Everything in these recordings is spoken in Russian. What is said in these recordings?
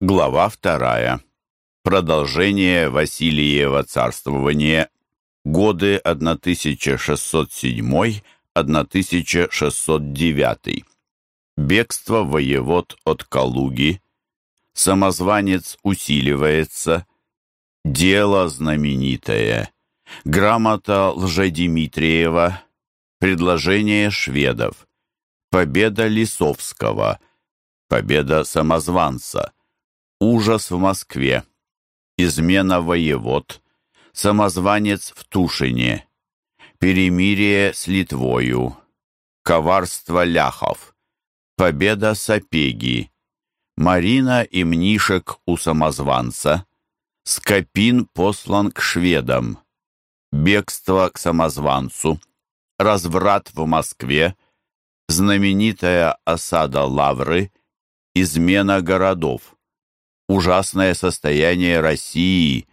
Глава вторая. Продолжение Василиева царствования. Годы 1607-1609. Бегство воевод от Калуги. Самозванец усиливается. Дело знаменитое. Грамота Лжедимитриева. Предложение шведов. Победа Лисовского. Победа самозванца. Ужас в Москве. Измена воевод. Самозванец в Тушине. Перемирие с Литвою. Коварство ляхов. Победа Сапеги. Марина и Мнишек у самозванца. Скопин послан к шведам. Бегство к самозванцу. Разврат в Москве. Знаменитая осада Лавры. Измена городов ужасное состояние России,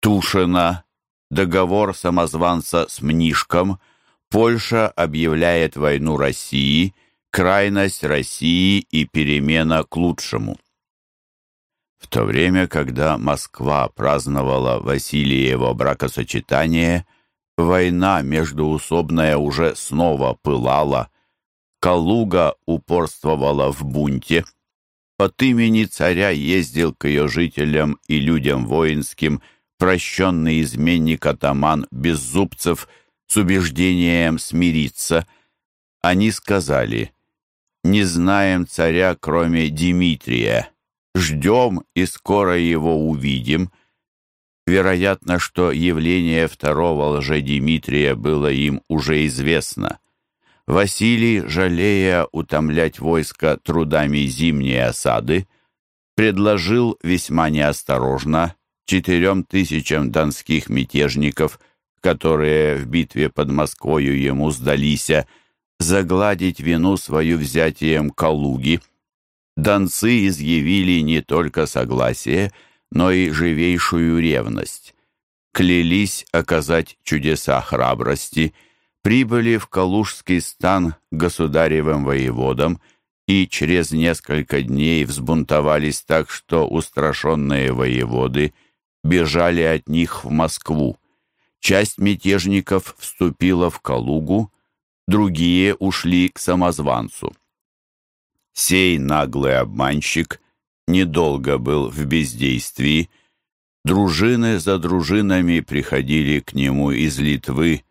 Тушина, договор самозванца с Мнишком, Польша объявляет войну России, крайность России и перемена к лучшему. В то время, когда Москва праздновала Василиево бракосочетание, война междуусобная уже снова пылала, Калуга упорствовала в бунте – от имени царя ездил к ее жителям и людям воинским прощенный изменник-атаман Беззубцев с убеждением смириться. Они сказали, «Не знаем царя, кроме Дмитрия. Ждем и скоро его увидим». Вероятно, что явление второго лжедимитрия было им уже известно. Василий, жалея утомлять войско трудами зимней осады, предложил весьма неосторожно четырем тысячам донских мятежников, которые в битве под Москвою ему сдались, загладить вину свою взятием Калуги. Донцы изъявили не только согласие, но и живейшую ревность. Клялись оказать чудеса храбрости – прибыли в Калужский стан государевым воеводом и через несколько дней взбунтовались так, что устрашенные воеводы бежали от них в Москву. Часть мятежников вступила в Калугу, другие ушли к самозванцу. Сей наглый обманщик недолго был в бездействии. Дружины за дружинами приходили к нему из Литвы,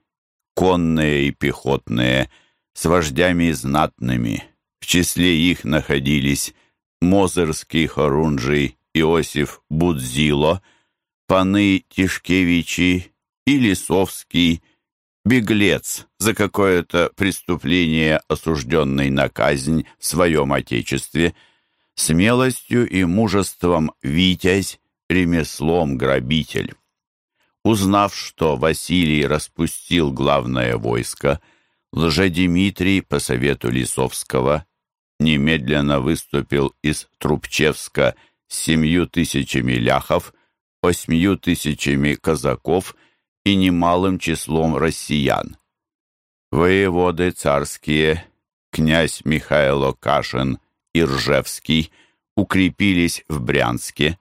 конные и пехотные, с вождями знатными. В числе их находились Мозырский Хорунжий Иосиф Будзило, паны Тишкевичи и Лисовский, беглец за какое-то преступление, осужденный на казнь в своем отечестве, смелостью и мужеством витязь, ремеслом грабитель. Узнав, что Василий распустил главное войско, Лжедимитрий по совету Лисовского немедленно выступил из Трубчевска с семью тысячами ляхов, восьмью тысячами казаков и немалым числом россиян. Воеводы царские, князь Михайло Кашин и Ржевский укрепились в Брянске.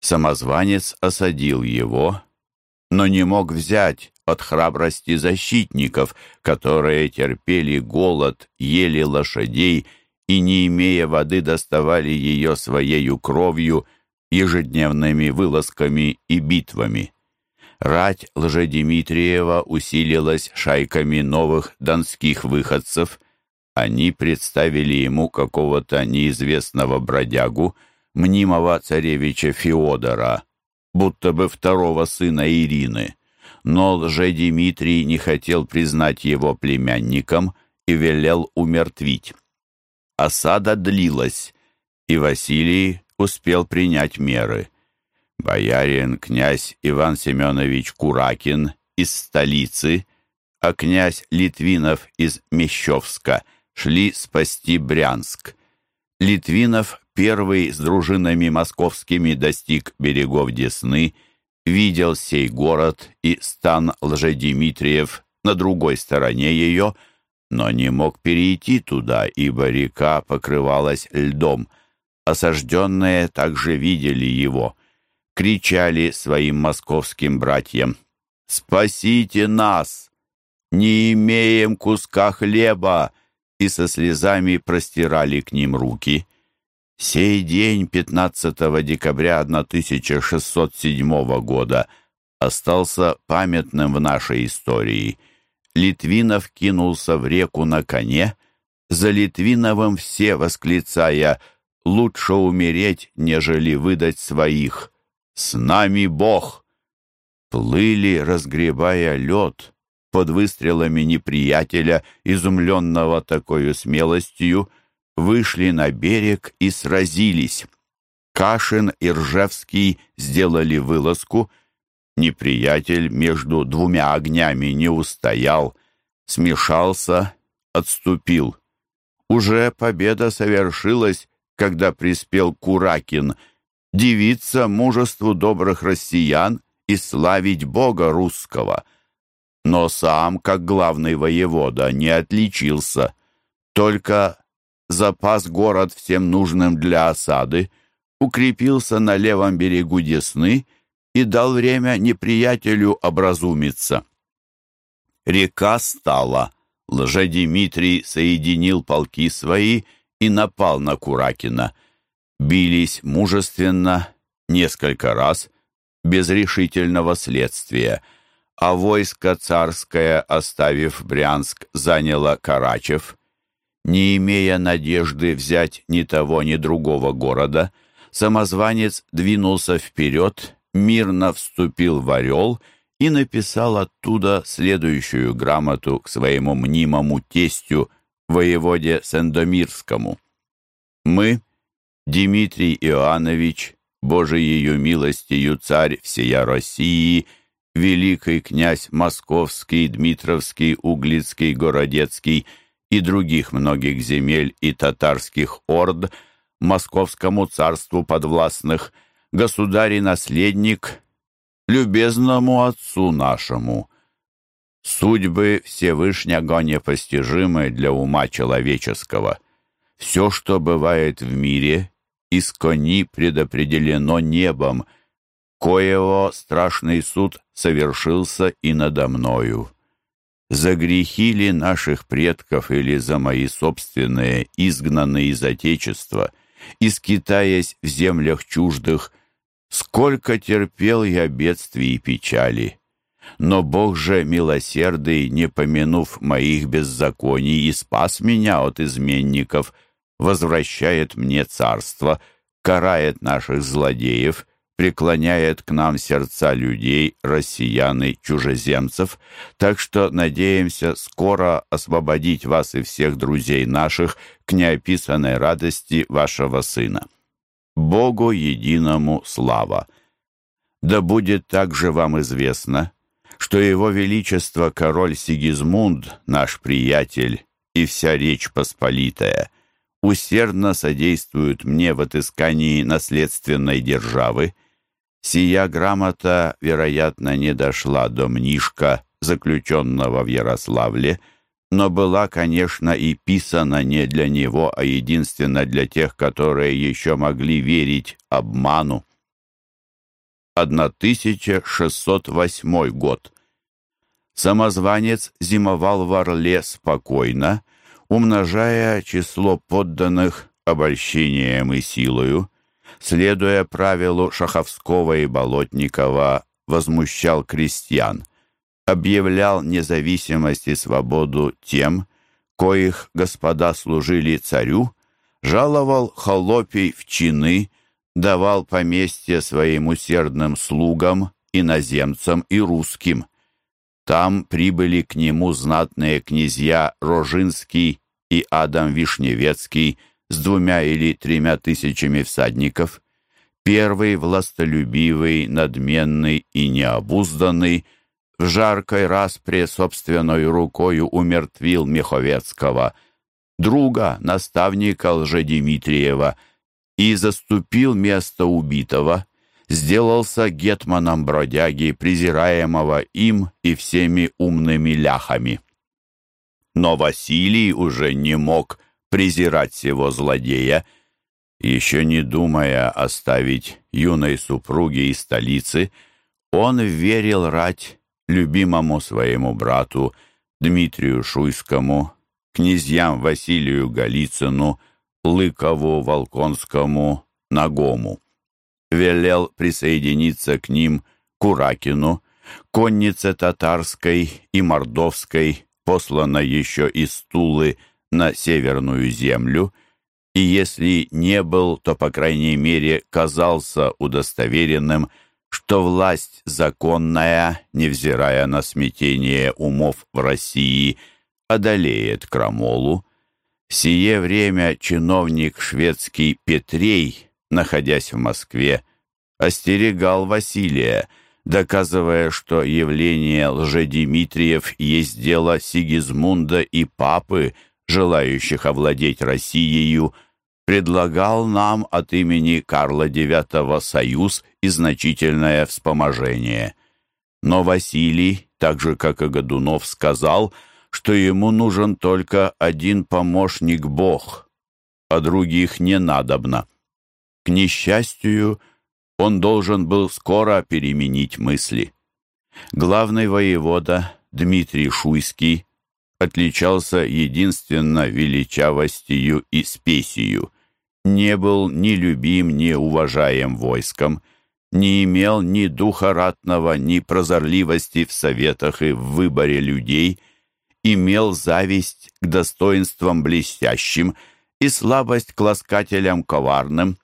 Самозванец осадил его, но не мог взять от храбрости защитников, которые терпели голод, ели лошадей и, не имея воды, доставали ее своею кровью, ежедневными вылазками и битвами. Рать Лжедимитриева усилилась шайками новых донских выходцев. Они представили ему какого-то неизвестного бродягу, мнимого царевича Феодора, будто бы второго сына Ирины. Но лже-Димитрий не хотел признать его племянником и велел умертвить. Осада длилась, и Василий успел принять меры. Боярин князь Иван Семенович Куракин из столицы, а князь Литвинов из Мещовска шли спасти Брянск. Литвинов первый с дружинами московскими достиг берегов Десны, видел сей город и стан Лжедимитриев на другой стороне ее, но не мог перейти туда, ибо река покрывалась льдом. Осажденные также видели его, кричали своим московским братьям «Спасите нас! Не имеем куска хлеба!» и со слезами простирали к ним руки. Сей день, 15 декабря 1607 года, остался памятным в нашей истории. Литвинов кинулся в реку на коне, за Литвиновым все восклицая «Лучше умереть, нежели выдать своих! С нами Бог!» Плыли, разгребая лед, под выстрелами неприятеля, изумленного такой смелостью, вышли на берег и сразились. Кашин и Ржевский сделали вылазку. Неприятель между двумя огнями не устоял, смешался, отступил. Уже победа совершилась, когда приспел Куракин, девица мужеству добрых россиян и славить Бога русского. Но сам, как главный воевода, не отличился. Только запас город всем нужным для осады, укрепился на левом берегу Десны и дал время неприятелю образумиться. Река стала. Лжедимитрий соединил полки свои и напал на Куракина. Бились мужественно несколько раз, без решительного следствия, а войско царское, оставив Брянск, заняло Карачев. Не имея надежды взять ни того, ни другого города, самозванец двинулся вперед, мирно вступил в Орел и написал оттуда следующую грамоту к своему мнимому тестю, воеводе Сендомирскому. «Мы, Дмитрий Иоаннович, Божиею милостью царь всея России, великий князь Московский, Дмитровский, Углицкий, Городецкий — и других многих земель и татарских орд, московскому царству подвластных, государь и наследник, любезному отцу нашему. Судьбы Всевышнего непостижимы для ума человеческого. Все, что бывает в мире, искони предопределено небом, коего страшный суд совершился и надо мною за грехи ли наших предков или за мои собственные, изгнанные из Отечества, и скитаясь в землях чуждых, сколько терпел я бедствий и печали. Но Бог же милосердный, не помянув моих беззаконий, и спас меня от изменников, возвращает мне царство, карает наших злодеев — преклоняет к нам сердца людей, россиян и чужеземцев, так что надеемся скоро освободить вас и всех друзей наших к неописанной радости вашего сына. Богу единому слава! Да будет также вам известно, что Его Величество король Сигизмунд, наш приятель, и вся Речь Посполитая, усердно содействуют мне в отыскании наследственной державы, Сия грамота, вероятно, не дошла до Мнишка, заключенного в Ярославле, но была, конечно, и писана не для него, а единственно для тех, которые еще могли верить обману. 1608 год. Самозванец зимовал в Орле спокойно, умножая число подданных обольщением и силою, следуя правилу Шаховского и Болотникова, возмущал крестьян, объявлял независимость и свободу тем, коих господа служили царю, жаловал холопий в чины, давал поместье своим усердным слугам, иноземцам и русским. Там прибыли к нему знатные князья Рожинский и Адам Вишневецкий, с двумя или тремя тысячами всадников. Первый властолюбивый, надменный и необузданный в жаркой распре собственной рукою умертвил Меховецкого, друга, наставника Лжедимитриева, и заступил место убитого, сделался гетманом бродяги, презираемого им и всеми умными ляхами. Но Василий уже не мог презирать сего злодея, Еще не думая оставить юной супруги и столицы, он верил рать любимому своему брату Дмитрию Шуйскому, князьям Василию Голицыну, Лыкову, Волконскому, Нагому. Велел присоединиться к ним Куракину, коннице татарской и мордовской, посланной еще из Тулы на Северную землю, и если не был, то, по крайней мере, казался удостоверенным, что власть законная, невзирая на смятение умов в России, одолеет крамолу. Сие время чиновник шведский Петрей, находясь в Москве, остерегал Василия, доказывая, что явление лжедимитриев есть дело Сигизмунда и Папы, желающих овладеть Россией, предлагал нам от имени Карла IX союз и значительное вспоможение. Но Василий, так же как и Годунов, сказал, что ему нужен только один помощник-бог, а других не надобно. К несчастью, он должен был скоро переменить мысли. Главный воевода Дмитрий Шуйский отличался единственно величавостью и спесью, не был ни любим, ни уважаем войском, не имел ни духа ратного, ни прозорливости в советах и в выборе людей, имел зависть к достоинствам блестящим и слабость к ласкателям коварным.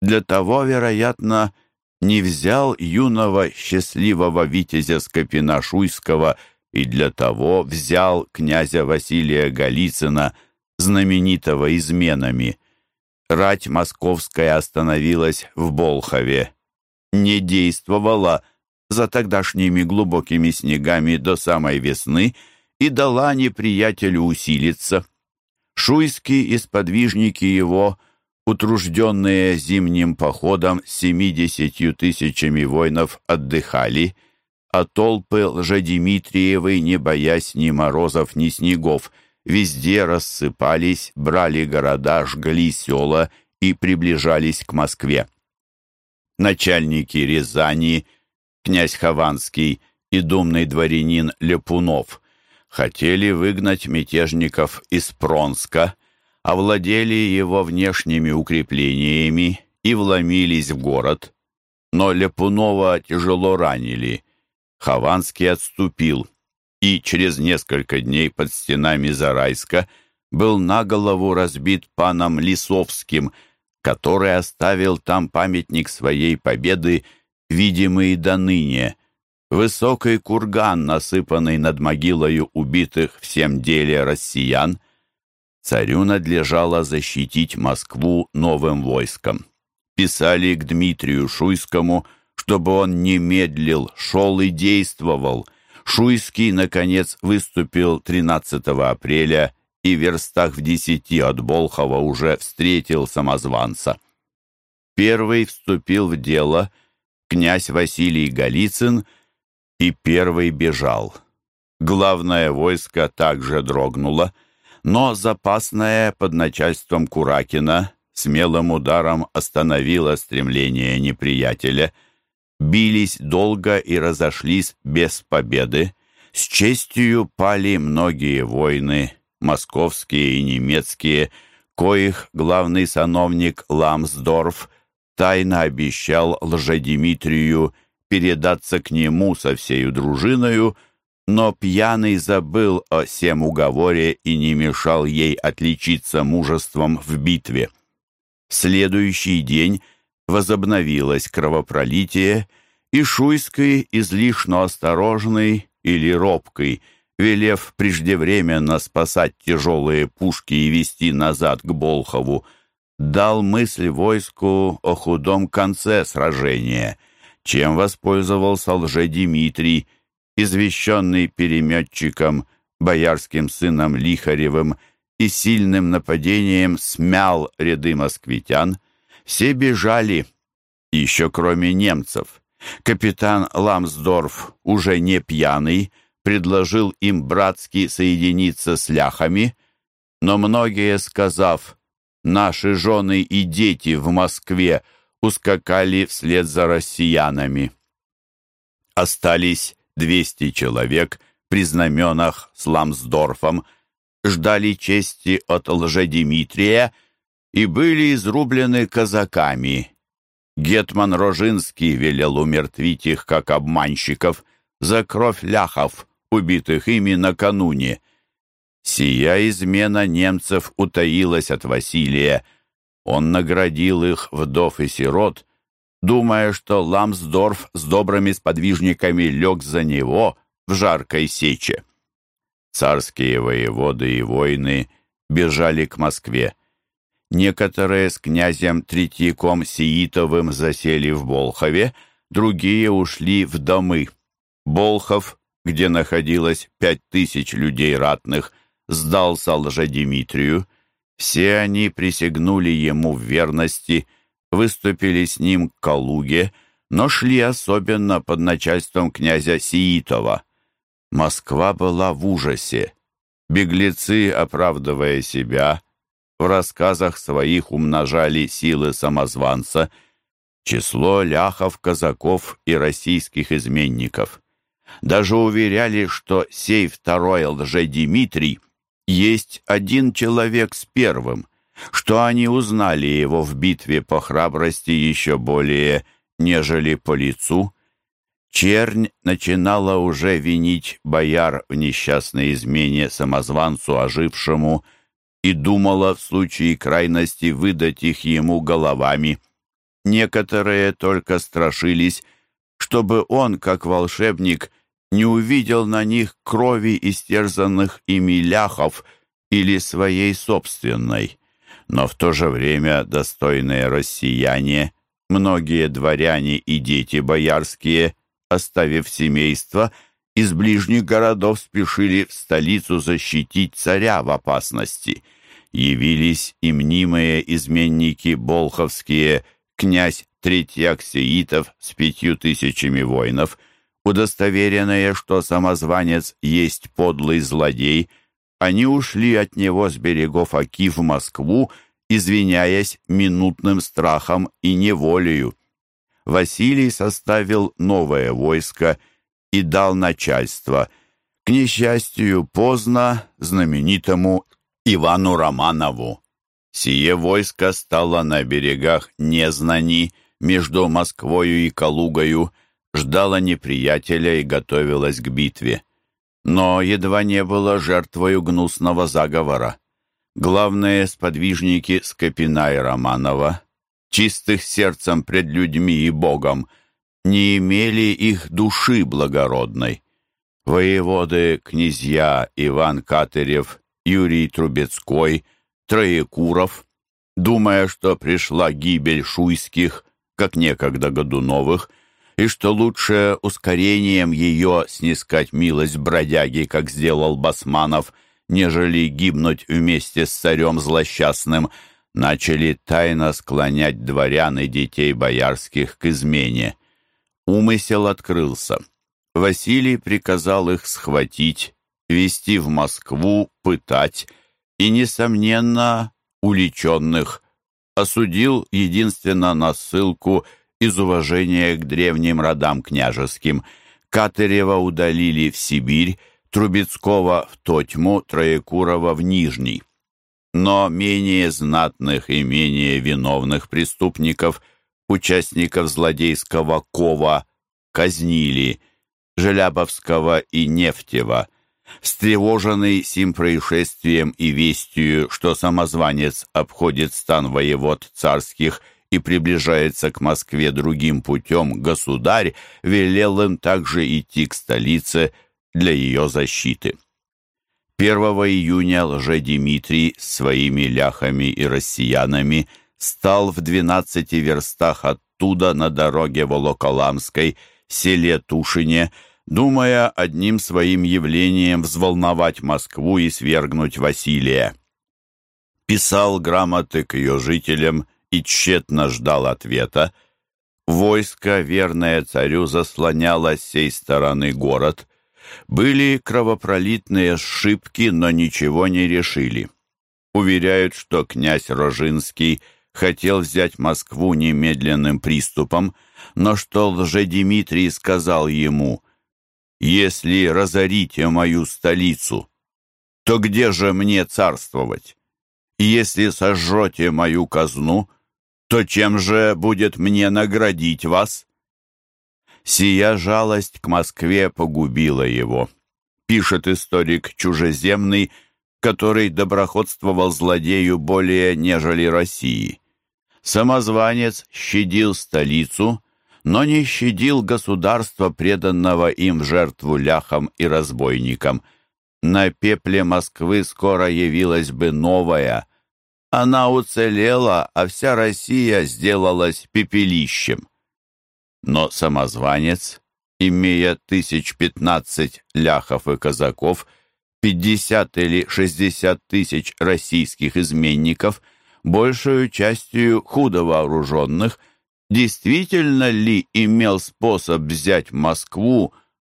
Для того, вероятно, не взял юного счастливого витязя Скопина-Шуйского и для того взял князя Василия Голицына, знаменитого изменами. Рать московская остановилась в Болхове. Не действовала за тогдашними глубокими снегами до самой весны и дала неприятелю усилиться. Шуйский и сподвижники его, утружденные зимним походом с семидесятью тысячами воинов, отдыхали – а толпы лжедимитриевой, не боясь ни морозов, ни снегов, везде рассыпались, брали города, жгли села и приближались к Москве. Начальники Рязани, князь Хованский и думный дворянин Лепунов хотели выгнать мятежников из Пронска, овладели его внешними укреплениями и вломились в город. Но Лепунова тяжело ранили – Хованский отступил и через несколько дней под стенами Зарайска был на голову разбит паном Лисовским, который оставил там памятник своей победы, видимый до ныне. Высокий курган, насыпанный над могилою убитых всем деле россиян. Царю надлежало защитить Москву новым войском. Писали к Дмитрию Шуйскому – чтобы он не медлил, шел и действовал. Шуйский, наконец, выступил 13 апреля и в верстах в десяти от Болхова уже встретил самозванца. Первый вступил в дело князь Василий Голицын и первый бежал. Главное войско также дрогнуло, но запасное под начальством Куракина смелым ударом остановило стремление неприятеля – бились долго и разошлись без победы. С честью пали многие войны, московские и немецкие, коих главный сановник Ламсдорф тайно обещал лжедимитрию передаться к нему со всею дружиною, но пьяный забыл о сем уговоре и не мешал ей отличиться мужеством в битве. В следующий день возобновилось кровопролитие, и Шуйский, излишне осторожный или робкий, велев преждевременно спасать тяжелые пушки и вести назад к Болхову, дал мысль войску о худом конце сражения, чем воспользовался лже-Дмитрий, извещенный переметчиком, боярским сыном Лихаревым и сильным нападением смял ряды москвитян, все бежали, еще кроме немцев. Капитан Ламсдорф, уже не пьяный, предложил им братски соединиться с ляхами, но многие, сказав наши жены и дети в Москве ускакали вслед за россиянами. Остались 200 человек при знаменах с Ламсдорфом, ждали чести от лжедимитрия и были изрублены казаками. Гетман Рожинский велел умертвить их, как обманщиков, за кровь ляхов, убитых ими накануне. Сия измена немцев утаилась от Василия. Он наградил их вдов и сирот, думая, что Ламсдорф с добрыми сподвижниками лег за него в жаркой сече. Царские воеводы и воины бежали к Москве. Некоторые с князем Третьяком Сиитовым засели в Болхове, другие ушли в домы. Болхов, где находилось пять тысяч людей ратных, сдался лжедимитрию. Все они присягнули ему в верности, выступили с ним к Калуге, но шли особенно под начальством князя Сиитова. Москва была в ужасе. Беглецы, оправдывая себя, в рассказах своих умножали силы самозванца, число ляхов, казаков и российских изменников. Даже уверяли, что сей второй лже-Димитрий есть один человек с первым, что они узнали его в битве по храбрости еще более, нежели по лицу. Чернь начинала уже винить бояр в несчастной измене самозванцу ожившему и думала в случае крайности выдать их ему головами. Некоторые только страшились, чтобы он, как волшебник, не увидел на них крови истерзанных ими ляхов или своей собственной. Но в то же время достойные россияне, многие дворяне и дети боярские, оставив семейство, из ближних городов спешили в столицу защитить царя в опасности. Явились и мнимые изменники болховские, князь Третьяк Сеитов с пятью тысячами воинов — удостоверенные, что самозванец есть подлый злодей, они ушли от него с берегов Оки в Москву, извиняясь минутным страхом и неволею. Василий составил новое войско и дал начальство, к несчастью, поздно знаменитому Ивану Романову. Сие войско стало на берегах Незнани между Москвою и Калугою, ждала неприятеля и готовилась к битве. Но едва не было жертвою гнусного заговора. Главные сподвижники Скопина и Романова, чистых сердцем пред людьми и Богом, не имели их души благородной. Воеводы, князья Иван Катырев, Юрий Трубецкой, Троекуров, думая, что пришла гибель шуйских, как некогда Годуновых, и что лучше ускорением ее снискать милость бродяги, как сделал Басманов, нежели гибнуть вместе с царем злосчастным, начали тайно склонять дворян и детей боярских к измене. Умысел открылся. Василий приказал их схватить, вести в Москву, пытать и, несомненно, уличенных осудил единственно на ссылку из уважения к древним родам княжеским. Катырева удалили в Сибирь, Трубецкого в Тотьму, Троекурова в Нижний. Но менее знатных и менее виновных преступников, участников злодейского кова, казнили, Желябовского и Нефтева. Встревоженный сим происшествием и вестью, что самозванец обходит стан воевод царских и приближается к Москве другим путем, государь велел им также идти к столице для ее защиты. 1 июня лже-Димитрий с своими ляхами и россиянами стал в 12 верстах оттуда на дороге Волоколамской, селе Тушине, думая одним своим явлением взволновать Москву и свергнуть Василия. Писал грамоты к ее жителям и тщетно ждал ответа. Войско, верное царю, заслоняло с сей стороны город. Были кровопролитные сшибки, но ничего не решили. уверяют, что князь Рожинский хотел взять Москву немедленным приступом, но что лже-Дмитрий сказал ему, «Если разорите мою столицу, то где же мне царствовать? Если сожжете мою казну, то чем же будет мне наградить вас?» Сия жалость к Москве погубила его, пишет историк чужеземный, который доброходствовал злодею более нежели России. Самозванец щадил столицу, но не щадил государство, преданного им в жертву ляхам и разбойникам. На пепле Москвы скоро явилась бы новая. Она уцелела, а вся Россия сделалась пепелищем. Но самозванец, имея тысяч пятнадцать ляхов и казаков, пятьдесят или шестьдесят тысяч российских изменников, большую частью худо вооруженных, действительно ли имел способ взять Москву,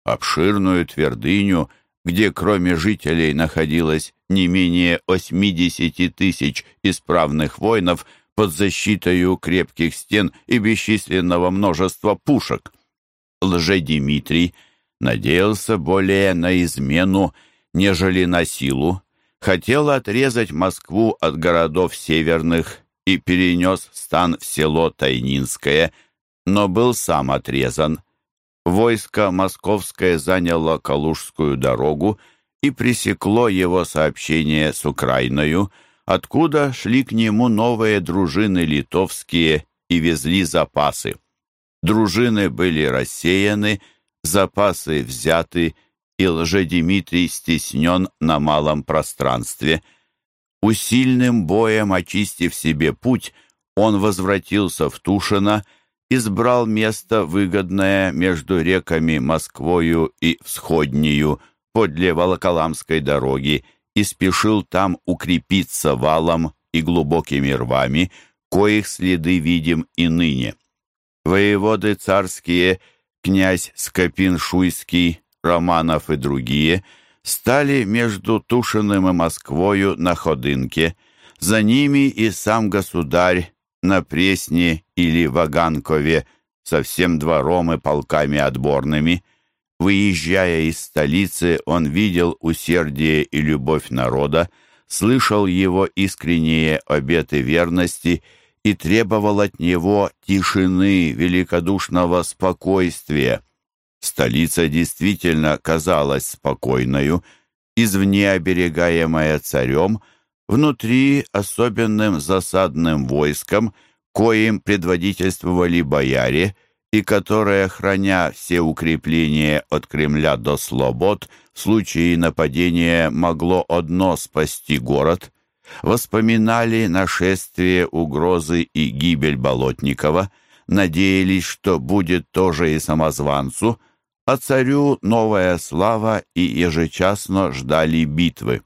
обширную твердыню, где кроме жителей находилось не менее 80 тысяч исправных воинов под защитою крепких стен и бесчисленного множества пушек. Лже-Дмитрий надеялся более на измену, нежели на силу, хотел отрезать Москву от городов северных и перенес стан в село Тайнинское, но был сам отрезан. Войско московское заняло Калужскую дорогу и пресекло его сообщение с Украиною, откуда шли к нему новые дружины литовские и везли запасы. Дружины были рассеяны, запасы взяты, и лжедимитрий стеснен на малом пространстве – Усильным боем очистив себе путь, он возвратился в Тушино, избрал место, выгодное между реками Москвою и Всходнею, подле Волоколамской дороги, и спешил там укрепиться валом и глубокими рвами, коих следы видим и ныне. Воеводы царские, князь Скопин-Шуйский, Романов и другие — стали между Тушиным и Москвою на Ходынке, за ними и сам государь на Пресне или Ваганкове со всем двором и полками отборными. Выезжая из столицы, он видел усердие и любовь народа, слышал его искренние обеты верности и требовал от него тишины, великодушного спокойствия. Столица действительно казалась спокойною, извне оберегаемая царем, внутри особенным засадным войском, коим предводительствовали бояре, и которое, храня все укрепления от Кремля до Слобод, в случае нападения могло одно спасти город, воспоминали нашествие, угрозы и гибель Болотникова, надеялись, что будет тоже и самозванцу, а царю новая слава и ежечасно ждали битвы.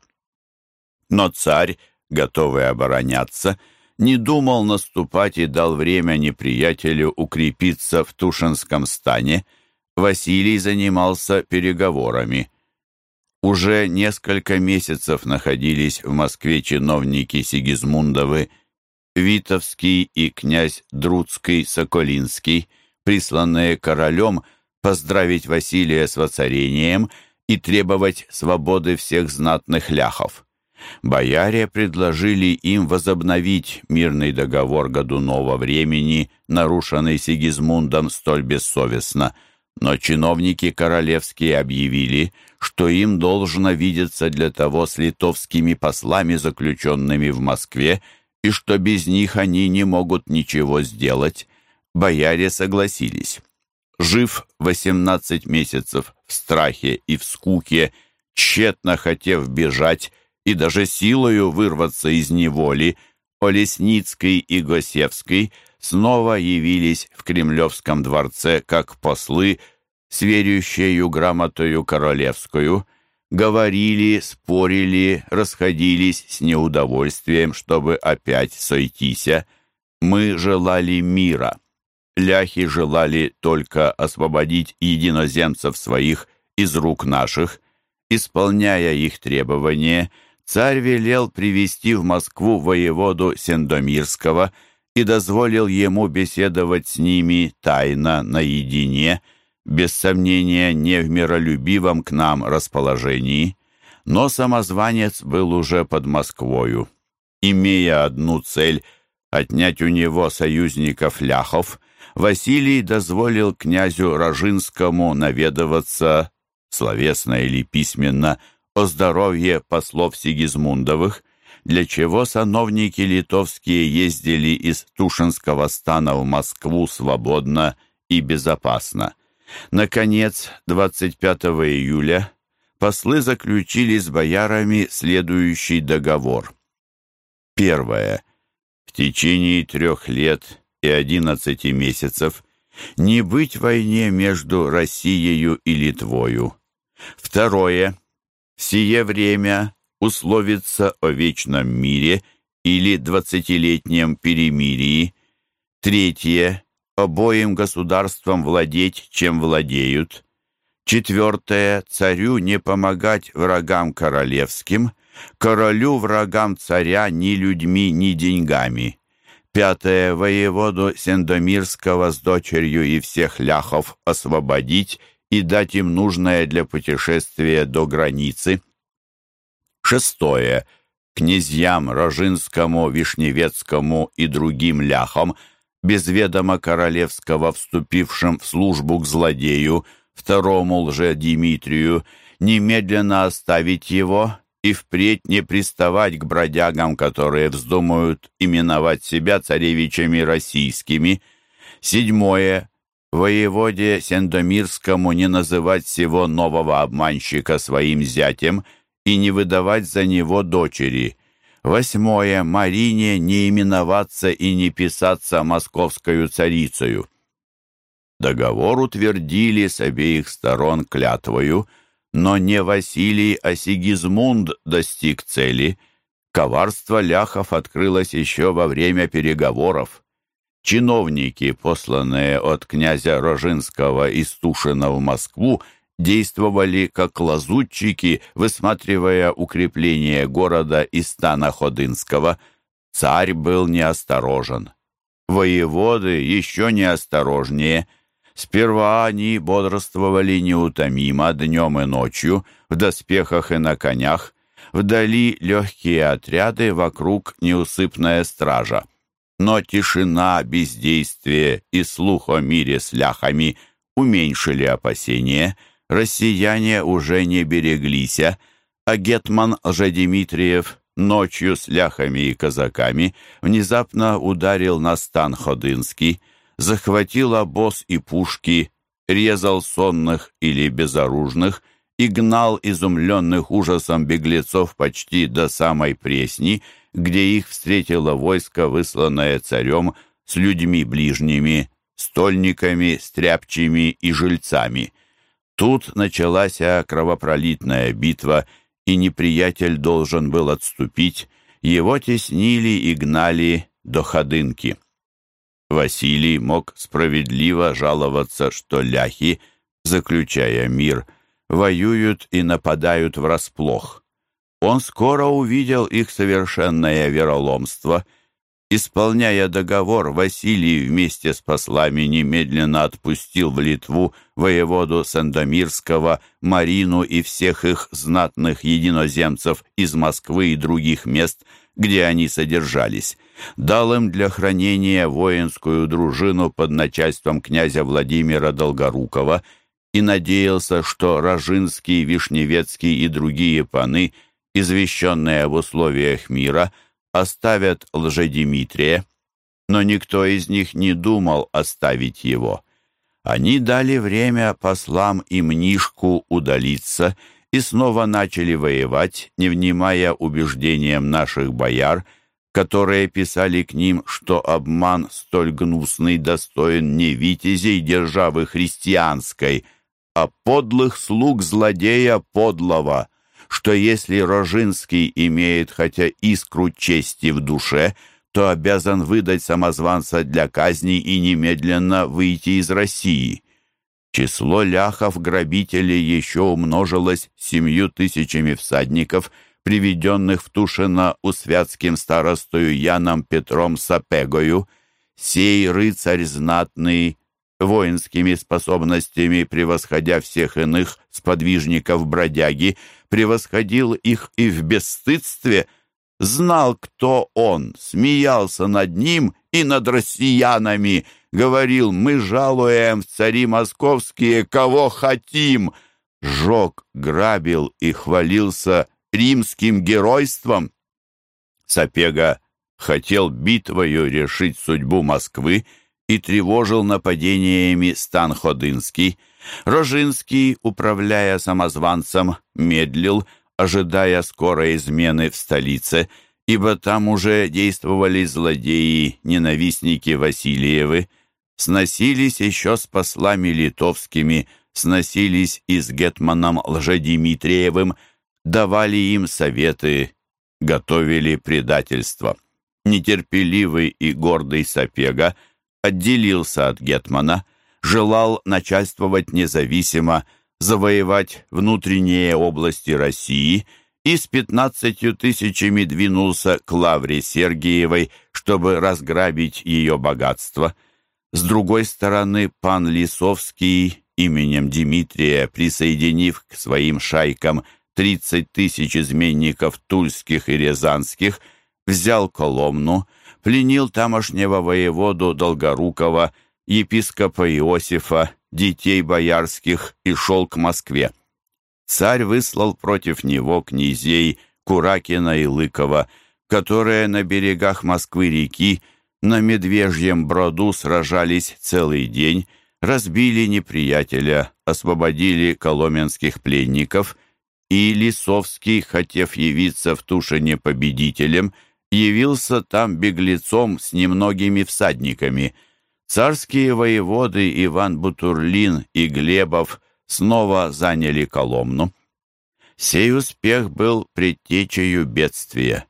Но царь, готовый обороняться, не думал наступать и дал время неприятелю укрепиться в Тушинском стане. Василий занимался переговорами. Уже несколько месяцев находились в Москве чиновники Сигизмундовы, Витовский и князь Друцкий Соколинский, присланные королем поздравить Василия с воцарением и требовать свободы всех знатных ляхов. Бояре предложили им возобновить мирный договор Годунова времени, нарушенный Сигизмундом столь бессовестно, но чиновники королевские объявили, что им должно видеться для того с литовскими послами, заключенными в Москве, и что без них они не могут ничего сделать. Бояре согласились жив 18 месяцев в страхе и в скуке, тщетно хотев бежать и даже силою вырваться из неволи, Олесницкий и Госевский снова явились в Кремлевском дворце как послы с грамотою королевскую, говорили, спорили, расходились с неудовольствием, чтобы опять сойтися. Мы желали мира ляхи желали только освободить единоземцев своих из рук наших. Исполняя их требования, царь велел привести в Москву воеводу Сендомирского и дозволил ему беседовать с ними тайно, наедине, без сомнения, не в миролюбивом к нам расположении. Но самозванец был уже под Москвою, имея одну цель — отнять у него союзников ляхов — Василий дозволил князю Рожинскому наведываться, словесно или письменно, о здоровье послов Сигизмундовых, для чего сановники литовские ездили из Тушинского стана в Москву свободно и безопасно. Наконец, 25 июля послы заключили с боярами следующий договор. Первое. В течение трех лет и одиннадцати месяцев не быть войне между Россией и Литвою. Второе. Сие время условиться о вечном мире или двадцатилетнем перемирии. Третье. Обоим государствам владеть, чем владеют. Четвертое. Царю не помогать врагам королевским, королю врагам царя ни людьми, ни деньгами. Пятое. Воеводу Сендомирского с дочерью и всех ляхов освободить и дать им нужное для путешествия до границы. Шестое. Князьям Рожинскому, Вишневецкому и другим ляхам, без ведома королевского, вступившим в службу к злодею, второму лже Дмитрию, немедленно оставить его и впредь не приставать к бродягам, которые вздумают именовать себя царевичами российскими. Седьмое. Воеводе Сендомирскому не называть всего нового обманщика своим зятем и не выдавать за него дочери. Восьмое. Марине не именоваться и не писаться московскую царицею. Договор утвердили с обеих сторон клятвою – но не Василий, а Сигизмунд достиг цели. Коварство ляхов открылось еще во время переговоров. Чиновники, посланные от князя Рожинского из Тушина в Москву, действовали как лазутчики, высматривая укрепление города и стана Ходынского. Царь был неосторожен. Воеводы еще неосторожнее – Сперва они бодрствовали неутомимо днем и ночью, в доспехах и на конях, вдали легкие отряды, вокруг неусыпная стража. Но тишина, бездействие и слух о мире с ляхами уменьшили опасения, россияне уже не береглись, а гетман Лжедимитриев ночью с ляхами и казаками внезапно ударил на стан Ходынский, захватил обоз и пушки, резал сонных или безоружных и гнал изумленных ужасом беглецов почти до самой Пресни, где их встретило войско, высланное царем с людьми ближними, стольниками, стряпчими и жильцами. Тут началась кровопролитная битва, и неприятель должен был отступить, его теснили и гнали до Ходынки. Василий мог справедливо жаловаться, что ляхи, заключая мир, воюют и нападают врасплох. Он скоро увидел их совершенное вероломство. Исполняя договор, Василий вместе с послами немедленно отпустил в Литву воеводу Сандомирского, Марину и всех их знатных единоземцев из Москвы и других мест, где они содержались дал им для хранения воинскую дружину под начальством князя Владимира Долгорукова и надеялся, что Рожинский, Вишневецкий и другие паны, извещенные в условиях мира, оставят лжедимитрия. Но никто из них не думал оставить его. Они дали время послам и мнишку удалиться и снова начали воевать, не внимая убеждениям наших бояр – которые писали к ним, что обман столь гнусный достоин не витязей державы христианской, а подлых слуг злодея подлого, что если Рожинский имеет хотя искру чести в душе, то обязан выдать самозванца для казни и немедленно выйти из России. Число ляхов-грабителей еще умножилось семью тысячами всадников – приведенных в Тушино усвятским старостою Яном Петром Сапегою. Сей рыцарь знатный, воинскими способностями превосходя всех иных сподвижников бродяги, превосходил их и в бесстыдстве, знал, кто он, смеялся над ним и над россиянами, говорил «Мы жалуем в цари московские, кого хотим», жег, грабил и хвалился римским геройством. Сапега хотел битвою решить судьбу Москвы и тревожил нападениями стан Ходынский. Рожинский, управляя самозванцем, медлил, ожидая скорой измены в столице, ибо там уже действовали злодеи, ненавистники Васильевы, сносились еще с послами литовскими, сносились и с гетманом Лжедимитриевым, давали им советы, готовили предательство. Нетерпеливый и гордый Сапега отделился от гетмана, желал начальствовать независимо, завоевать внутренние области России и с пятнадцатью тысячами двинулся к Лавре Сергиевой, чтобы разграбить ее богатство. С другой стороны, пан Лисовский именем Дмитрия, присоединив к своим шайкам 30 тысяч изменников тульских и рязанских, взял Коломну, пленил тамошнего воеводу Долгорукова, епископа Иосифа, детей боярских и шел к Москве. Царь выслал против него князей Куракина и Лыкова, которые на берегах Москвы-реки на Медвежьем броду сражались целый день, разбили неприятеля, освободили коломенских пленников, и Лисовский, хотев явиться в Тушине победителем, явился там беглецом с немногими всадниками. Царские воеводы Иван Бутурлин и Глебов снова заняли Коломну. Сей успех был предтечею бедствия.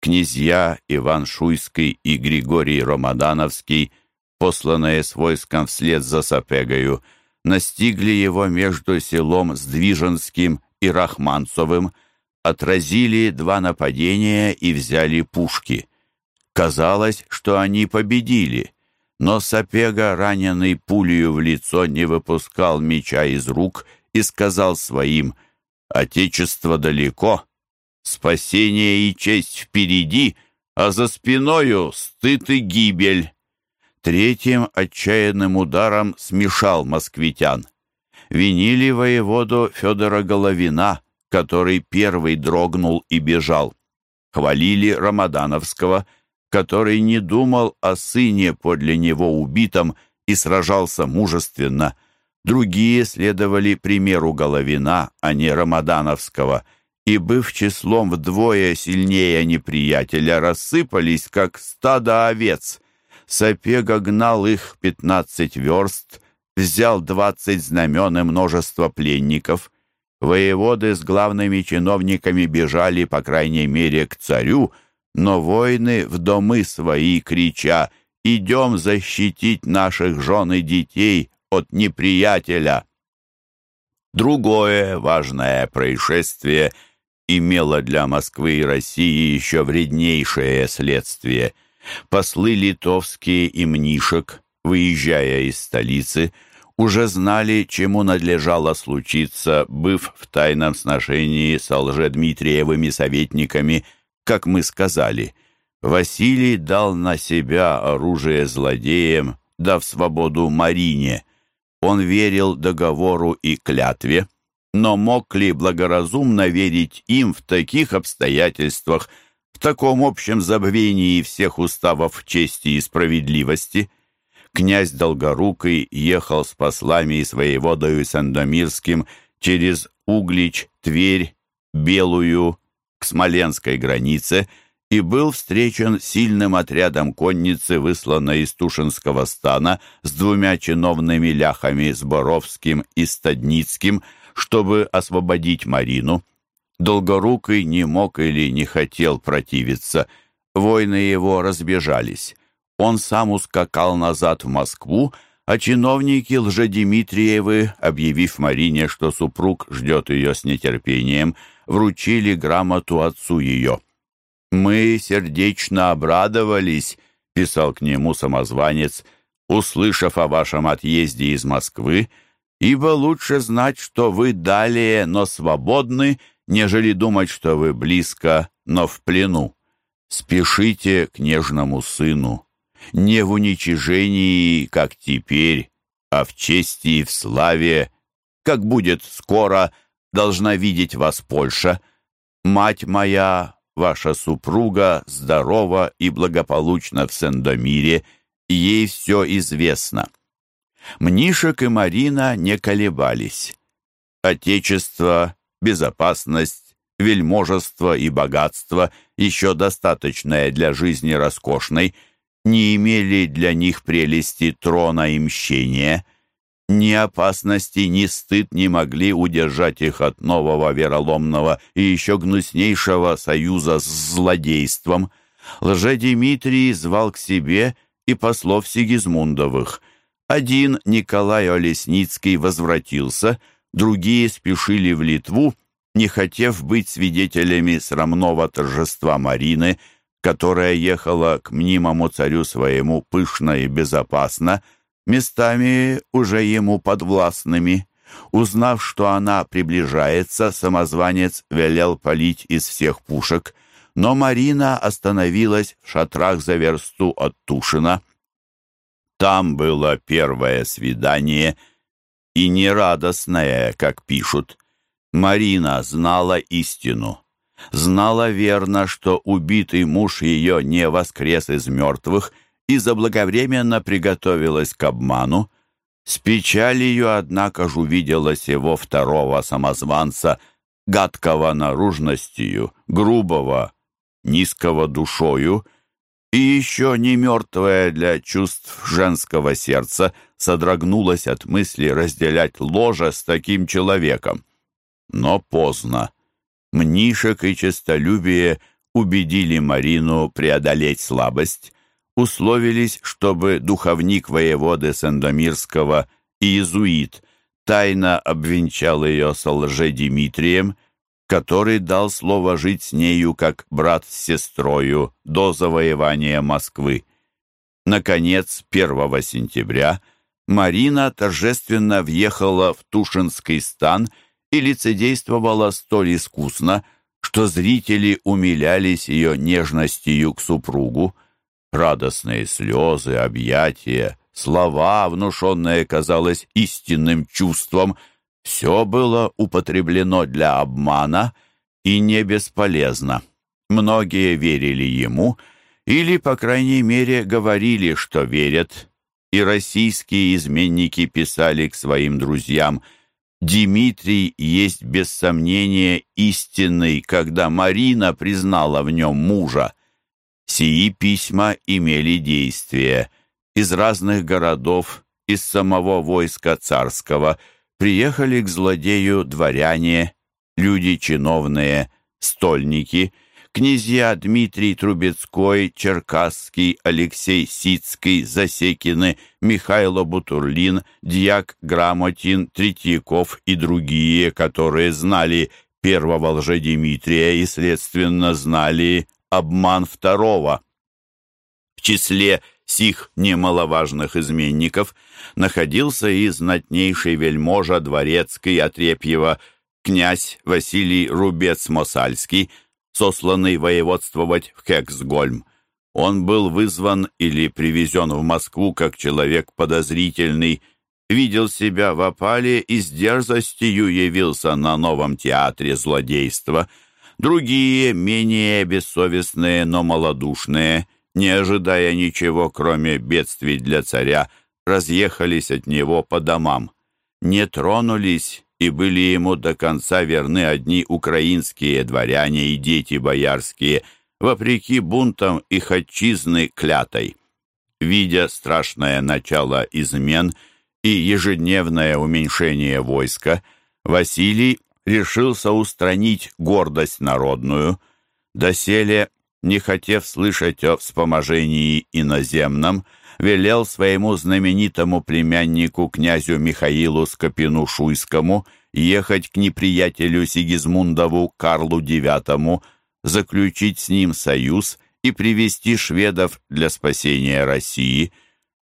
Князья Иван Шуйский и Григорий Ромадановский, посланные с войском вслед за Сапегою, настигли его между селом Сдвиженским и Рахманцевым, отразили два нападения и взяли пушки. Казалось, что они победили, но Сапега, раненый пулею в лицо, не выпускал меча из рук и сказал своим «Отечество далеко, спасение и честь впереди, а за спиною стыд и гибель». Третьим отчаянным ударом смешал москвитян. Винили воеводу Федора Головина, который первый дрогнул и бежал. Хвалили Рамадановского, который не думал о сыне подле него убитом и сражался мужественно. Другие следовали примеру Головина, а не Рамадановского, и, быв числом вдвое сильнее неприятеля, рассыпались, как стадо овец. Сапега гнал их пятнадцать верст, взял двадцать знамен и множество пленников. Воеводы с главными чиновниками бежали, по крайней мере, к царю, но воины в домы свои, крича «Идем защитить наших жен и детей от неприятеля!» Другое важное происшествие имело для Москвы и России еще вреднейшее следствие. Послы литовские и Мнишек, выезжая из столицы, уже знали, чему надлежало случиться, быв в тайном сношении с лжедмитриевыми советниками, как мы сказали. Василий дал на себя оружие злодеям, дав свободу Марине. Он верил договору и клятве, но мог ли благоразумно верить им в таких обстоятельствах, в таком общем забвении всех уставов чести и справедливости – князь Долгорукий ехал с послами и своеводою Сандомирским через Углич, Тверь, Белую к Смоленской границе и был встречен сильным отрядом конницы, высланной из Тушинского стана с двумя чиновными ляхами Сборовским и Стадницким, чтобы освободить Марину. Долгорукий не мог или не хотел противиться. Войны его разбежались. Он сам ускакал назад в Москву, а чиновники Лжедимитриевы, объявив Марине, что супруг ждет ее с нетерпением, вручили грамоту отцу ее. «Мы сердечно обрадовались», — писал к нему самозванец, «услышав о вашем отъезде из Москвы, ибо лучше знать, что вы далее, но свободны, нежели думать, что вы близко, но в плену. Спешите к нежному сыну, не в уничижении, как теперь, а в чести и в славе, как будет скоро, должна видеть вас Польша. Мать моя, ваша супруга, здорова и благополучна в Сендомире, ей все известно. Мнишек и Марина не колебались. Отечество, безопасность, вельможество и богатство, еще достаточное для жизни роскошной, не имели для них прелести трона и мщения. Ни опасности, ни стыд не могли удержать их от нового вероломного и еще гнуснейшего союза с злодейством. Лжедимитрий звал к себе и послов Сигизмундовых. Один Николай Олесницкий возвратился, другие спешили в Литву, не хотев быть свидетелями срамного торжества Марины – которая ехала к мнимому царю своему пышно и безопасно, местами уже ему подвластными. Узнав, что она приближается, самозванец велел палить из всех пушек, но Марина остановилась в шатрах за версту от Тушина. Там было первое свидание, и нерадостное, как пишут. Марина знала истину знала верно, что убитый муж ее не воскрес из мертвых и заблаговременно приготовилась к обману. С печалью, однако же, увидела сего второго самозванца, гадкого наружностью, грубого, низкого душою, и еще не мертвая для чувств женского сердца содрогнулась от мысли разделять ложе с таким человеком. Но поздно. Мнишек и честолюбие убедили Марину преодолеть слабость, условились, чтобы духовник воеводы Сандомирского, иезуит, тайно обвенчал ее с лже-Димитрием, который дал слово жить с нею как брат с сестрою до завоевания Москвы. Наконец, 1 сентября Марина торжественно въехала в Тушинский стан – и лицедействовала столь искусно, что зрители умилялись ее нежностью к супругу. Радостные слезы, объятия, слова, внушенные, казалось, истинным чувством, все было употреблено для обмана и не бесполезно. Многие верили ему или, по крайней мере, говорили, что верят, и российские изменники писали к своим друзьям – Дмитрий есть без сомнения истинный, когда Марина признала в нем мужа. Сии письма имели действие. Из разных городов, из самого войска царского, приехали к злодею дворяне, люди чиновные, стольники – князья Дмитрий Трубецкой, Черкасский, Алексей Сицкий, Засекины, Михайло Бутурлин, Дьяк Грамотин, Третьяков и другие, которые знали первого лжедимитрия и, следственно, знали обман второго. В числе сих немаловажных изменников находился и знатнейший вельможа дворецкий Отрепьева, князь Василий Рубец-Мосальский, сосланный воеводствовать в Хексгольм. Он был вызван или привезен в Москву как человек подозрительный, видел себя в опале и с дерзостью явился на новом театре злодейства. Другие, менее бессовестные, но малодушные, не ожидая ничего, кроме бедствий для царя, разъехались от него по домам. Не тронулись и были ему до конца верны одни украинские дворяне и дети боярские, вопреки бунтам их отчизны клятой. Видя страшное начало измен и ежедневное уменьшение войска, Василий решился устранить гордость народную. Доселе, не хотев слышать о вспоможении иноземном, велел своему знаменитому племяннику князю Михаилу Скопину-Шуйскому ехать к неприятелю Сигизмундову Карлу IX, заключить с ним союз и привести шведов для спасения России.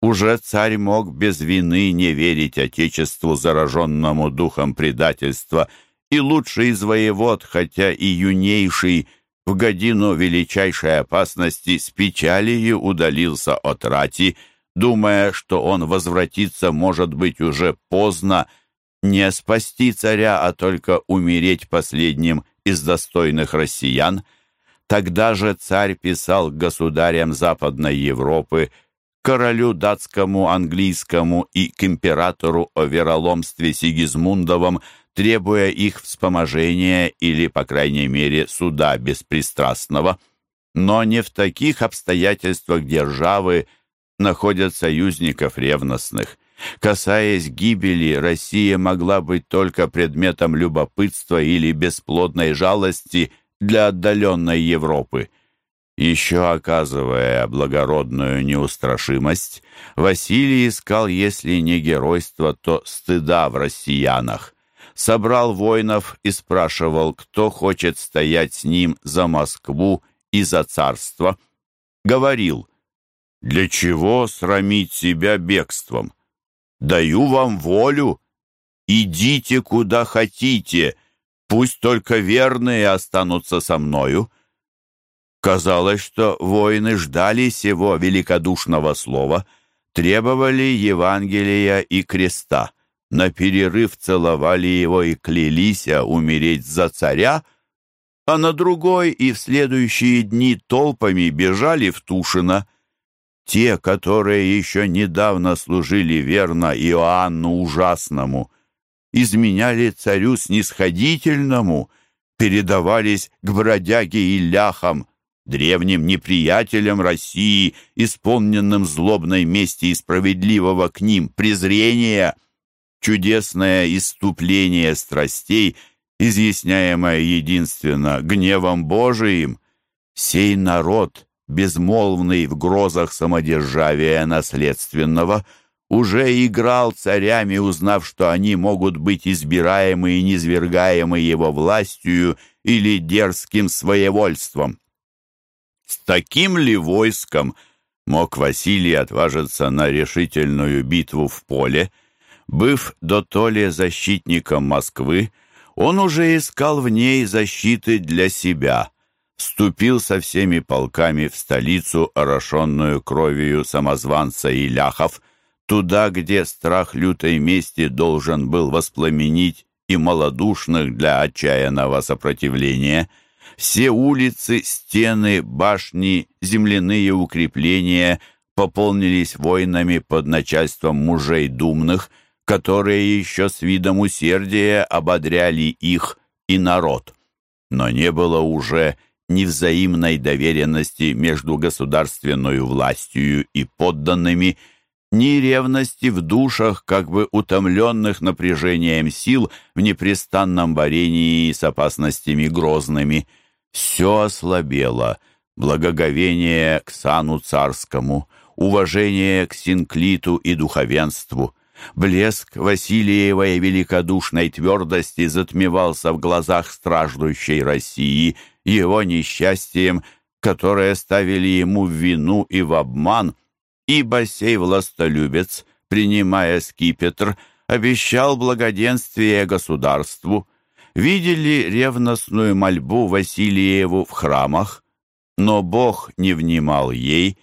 Уже царь мог без вины не верить Отечеству, зараженному духом предательства, и лучший из воевод, хотя и юнейший, в годину величайшей опасности с печалью удалился от рати, думая, что он возвратиться может быть уже поздно, не спасти царя, а только умереть последним из достойных россиян. Тогда же царь писал государям Западной Европы, королю датскому, английскому и к императору о вероломстве Сигизмундовом, требуя их вспоможения или, по крайней мере, суда беспристрастного. Но не в таких обстоятельствах державы находят союзников ревностных. Касаясь гибели, Россия могла быть только предметом любопытства или бесплодной жалости для отдаленной Европы. Еще оказывая благородную неустрашимость, Василий искал, если не геройство, то стыда в россиянах собрал воинов и спрашивал, кто хочет стоять с ним за Москву и за царство. Говорил, «Для чего срамить себя бегством? Даю вам волю. Идите куда хотите, пусть только верные останутся со мною». Казалось, что воины ждали сего великодушного слова, требовали Евангелия и креста на перерыв целовали его и клялись умереть за царя, а на другой и в следующие дни толпами бежали в Тушино. Те, которые еще недавно служили верно Иоанну Ужасному, изменяли царю снисходительному, передавались к бродяге и ляхам, древним неприятелям России, исполненным злобной мести и справедливого к ним презрения — чудесное иступление страстей, изъясняемое единственно гневом Божиим, сей народ, безмолвный в грозах самодержавия наследственного, уже играл царями, узнав, что они могут быть избираемы и низвергаемы его властью или дерзким своевольством. С таким ли войском мог Василий отважиться на решительную битву в поле, Быв до толи защитником Москвы, он уже искал в ней защиты для себя, вступил со всеми полками в столицу, орошенную кровью самозванца и ляхов, туда, где страх лютой мести должен был воспламенить и малодушных для отчаянного сопротивления. Все улицы, стены, башни, земляные укрепления пополнились воинами под начальством мужей думных – которые еще с видом усердия ободряли их и народ. Но не было уже ни взаимной доверенности между государственной властью и подданными, ни ревности в душах, как бы утомленных напряжением сил в непрестанном борении с опасностями грозными. Все ослабело, благоговение к сану царскому, уважение к синклиту и духовенству. Блеск Васильевой великодушной твердости затмевался в глазах страждущей России его несчастьем, которое ставили ему в вину и в обман, ибо сей властолюбец, принимая скипетр, обещал благоденствие государству. Видели ревностную мольбу Васильеву в храмах, но Бог не внимал ей,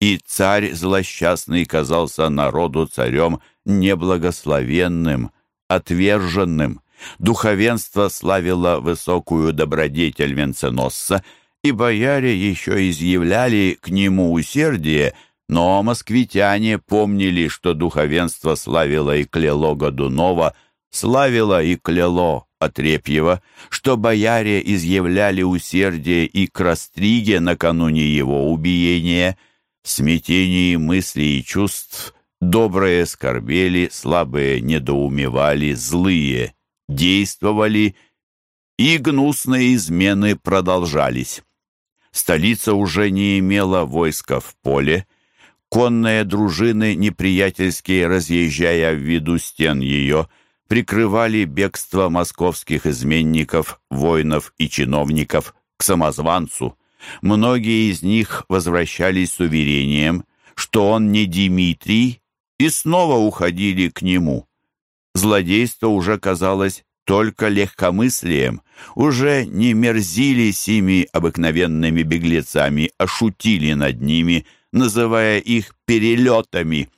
и царь злосчастный казался народу царем неблагословенным, отверженным. Духовенство славило высокую добродетель венценосца, и бояре еще изъявляли к нему усердие, но москвитяне помнили, что духовенство славило и кляло Годунова, славило и кляло Отрепьева, что бояре изъявляли усердие и к Растриге накануне его убиения – в смятении мыслей и чувств добрые скорбели, слабые недоумевали, злые действовали, и гнусные измены продолжались. Столица уже не имела войска в поле, Конные дружины, неприятельские, разъезжая в виду стен ее, прикрывали бегство московских изменников, воинов и чиновников к самозванцу. Многие из них возвращались с уверением, что он не Дмитрий, и снова уходили к нему. Злодейство уже казалось только легкомыслием, уже не мерзили сими обыкновенными беглецами, а шутили над ними, называя их перелетами.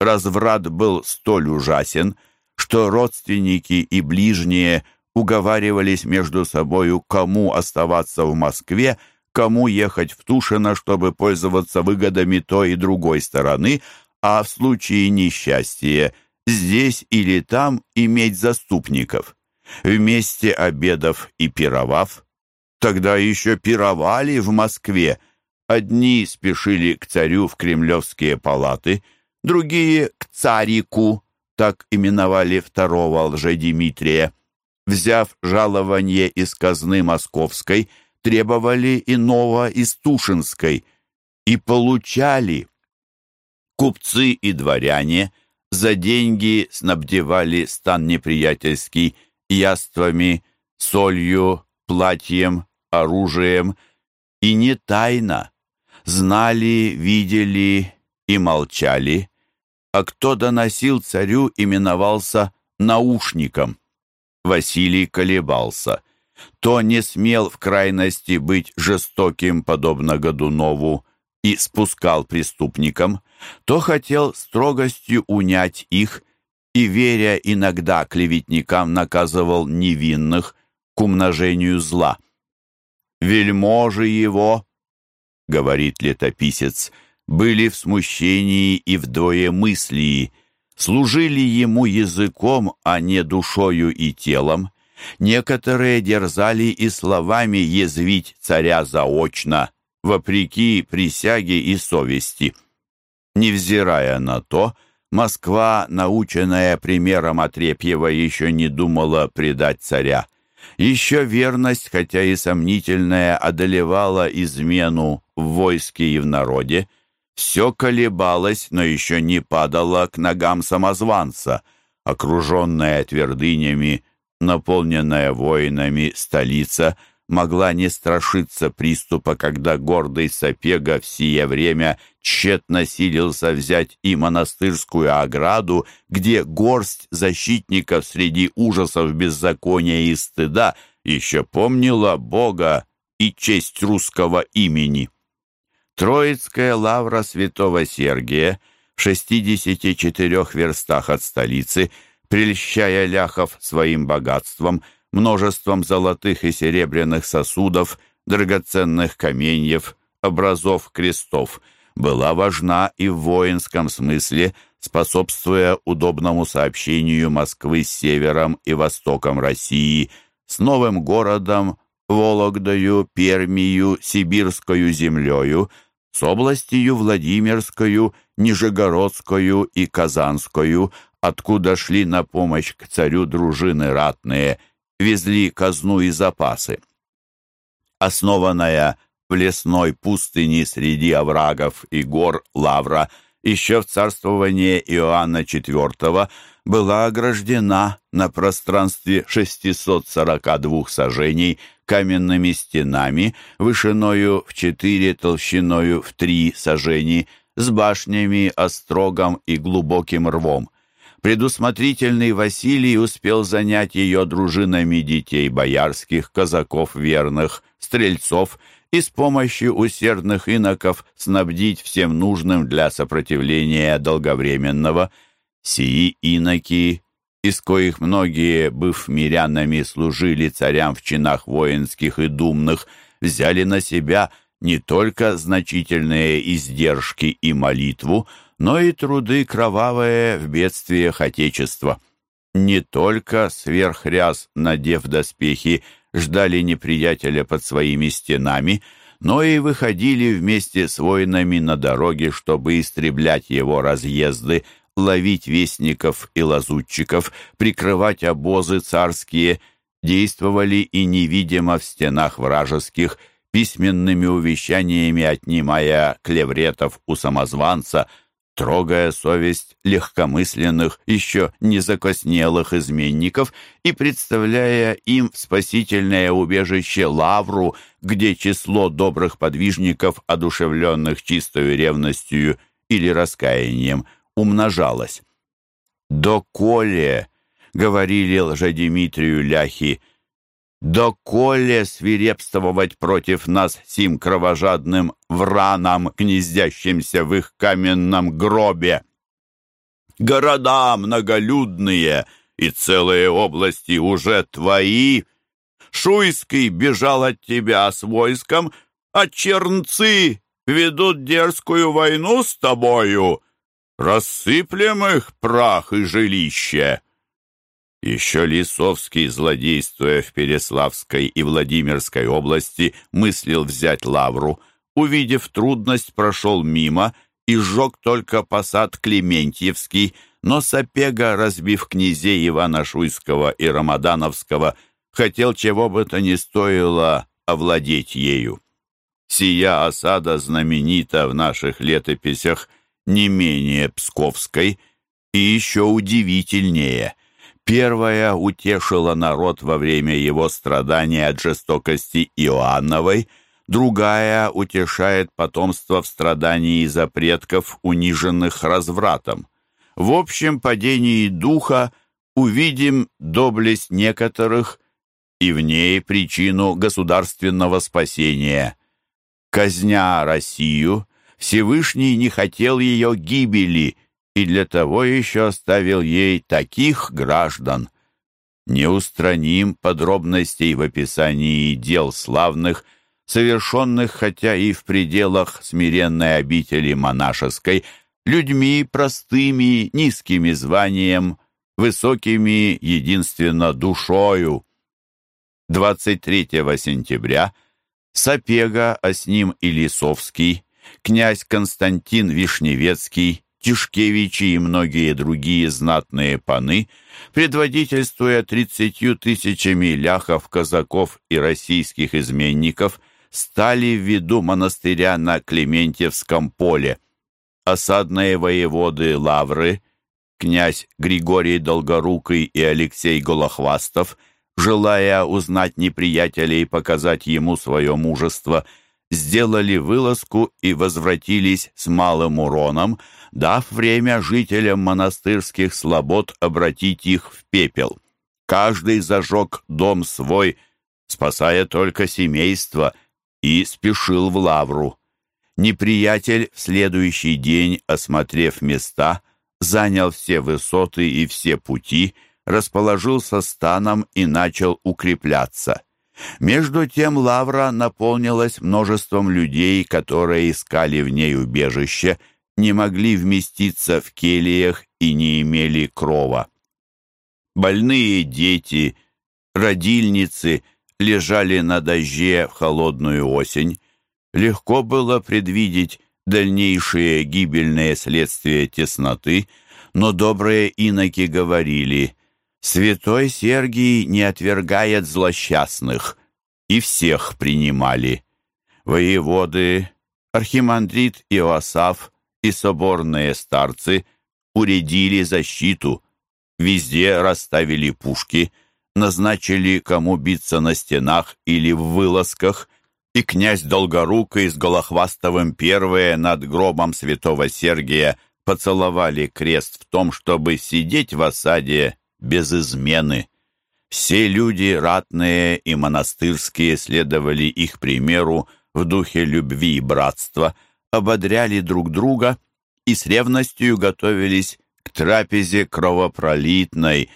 Разврат был столь ужасен, что родственники и ближние уговаривались между собою, кому оставаться в Москве, кому ехать в Тушино, чтобы пользоваться выгодами той и другой стороны, а в случае несчастья здесь или там иметь заступников. Вместе обедов и пировав, тогда еще пировали в Москве, одни спешили к царю в кремлевские палаты, другие — к царику, так именовали второго лжедимитрия. Взяв жалование из казны московской, требовали иного из Тушинской и получали. Купцы и дворяне за деньги снабдевали стан неприятельский яствами, солью, платьем, оружием, и не тайно. Знали, видели и молчали, а кто доносил царю, именовался наушником. Василий колебался. То не смел в крайности быть жестоким, подобно Годунову, и спускал преступникам, то хотел строгостью унять их и, веря иногда клеветникам, наказывал невинных к умножению зла. «Вельможи его», — говорит летописец, — «были в смущении и в двоемыслии, служили ему языком, а не душою и телом. Некоторые дерзали и словами язвить царя заочно, вопреки присяге и совести. Невзирая на то, Москва, наученная примером Отрепьева, еще не думала предать царя. Еще верность, хотя и сомнительная, одолевала измену в войске и в народе. Все колебалось, но еще не падало к ногам самозванца. Окруженная твердынями, наполненная воинами столица — могла не страшиться приступа, когда гордый Сапега в сие время тщетно силился взять и монастырскую ограду, где горсть защитников среди ужасов беззакония и стыда еще помнила Бога и честь русского имени. Троицкая лавра святого Сергия в 64 верстах от столицы, прельщая ляхов своим богатством, множеством золотых и серебряных сосудов, драгоценных каменьев, образов крестов, была важна и в воинском смысле, способствуя удобному сообщению Москвы с севером и востоком России, с новым городом, Вологдою, Пермию, Сибирскою землею, с областью Владимирскою, Нижегородскою и Казанскою, откуда шли на помощь к царю дружины ратные – везли казну и запасы. Основанная в лесной пустыне среди оврагов и гор Лавра еще в царствовании Иоанна IV была ограждена на пространстве 642 сажений каменными стенами, вышиною в 4, толщиною в 3 сажений, с башнями, острогом и глубоким рвом. Предусмотрительный Василий успел занять ее дружинами детей боярских, казаков верных, стрельцов и с помощью усердных иноков снабдить всем нужным для сопротивления долговременного. Сии иноки, из коих многие, быв мирянами, служили царям в чинах воинских и думных, взяли на себя не только значительные издержки и молитву, но и труды кровавые в бедствиях Отечества. Не только сверхряс, надев доспехи, ждали неприятеля под своими стенами, но и выходили вместе с воинами на дороге, чтобы истреблять его разъезды, ловить вестников и лазутчиков, прикрывать обозы царские, действовали и невидимо в стенах вражеских, письменными увещаниями отнимая клевретов у самозванца, трогая совесть легкомысленных, еще не закоснелых изменников и представляя им спасительное убежище Лавру, где число добрых подвижников, одушевленных чистою ревностью или раскаянием, умножалось. «Доколе», — говорили лжедимитрию ляхи, — доколе свирепствовать против нас сим кровожадным вранам, гнездящимся в их каменном гробе. Города многолюдные и целые области уже твои. Шуйский бежал от тебя с войском, а чернцы ведут дерзкую войну с тобою. Рассыплем их прах и жилище. Еще Лисовский, злодействуя в Переславской и Владимирской области, мыслил взять лавру. Увидев трудность, прошел мимо и сжег только посад Клементьевский, но Сапега, разбив князей Ивана Шуйского и Рамадановского, хотел чего бы то ни стоило овладеть ею. Сия осада знаменита в наших летописях не менее Псковской и еще удивительнее – Первая утешила народ во время его страдания от жестокости Иоанновой, другая утешает потомство в страдании из-за предков, униженных развратом. В общем падении духа увидим доблесть некоторых и в ней причину государственного спасения. Казня Россию, Всевышний не хотел ее гибели – и для того еще оставил ей таких граждан. Не устраним подробностей в описании дел славных, совершенных хотя и в пределах смиренной обители монашеской, людьми простыми, низкими званием, высокими единственно душою. 23 сентября Сапега, а с ним и Лисовский, князь Константин Вишневецкий, Тишкевичи и многие другие знатные паны, предводительствуя тридцатью тысячами ляхов, казаков и российских изменников, стали в виду монастыря на Клементьевском поле. Осадные воеводы Лавры, князь Григорий Долгорукий и Алексей Голохвастов, желая узнать неприятеля и показать ему свое мужество, сделали вылазку и возвратились с малым уроном, дав время жителям монастырских слобод обратить их в пепел. Каждый зажег дом свой, спасая только семейство, и спешил в лавру. Неприятель в следующий день, осмотрев места, занял все высоты и все пути, расположился станом и начал укрепляться. Между тем лавра наполнилась множеством людей, которые искали в ней убежище – не могли вместиться в кельях и не имели крова. Больные дети, родильницы лежали на дожде в холодную осень. Легко было предвидеть дальнейшие гибельные следствия тесноты, но добрые иноки говорили, «Святой Сергий не отвергает злосчастных», и всех принимали. Воеводы, архимандрит Иосаф и соборные старцы уредили защиту, везде расставили пушки, назначили, кому биться на стенах или в вылазках, и князь Долгорукий с Голохвастовым первые над гробом святого Сергия поцеловали крест в том, чтобы сидеть в осаде без измены. Все люди ратные и монастырские следовали их примеру в духе любви и братства – ободряли друг друга и с ревностью готовились к трапезе кровопролитной,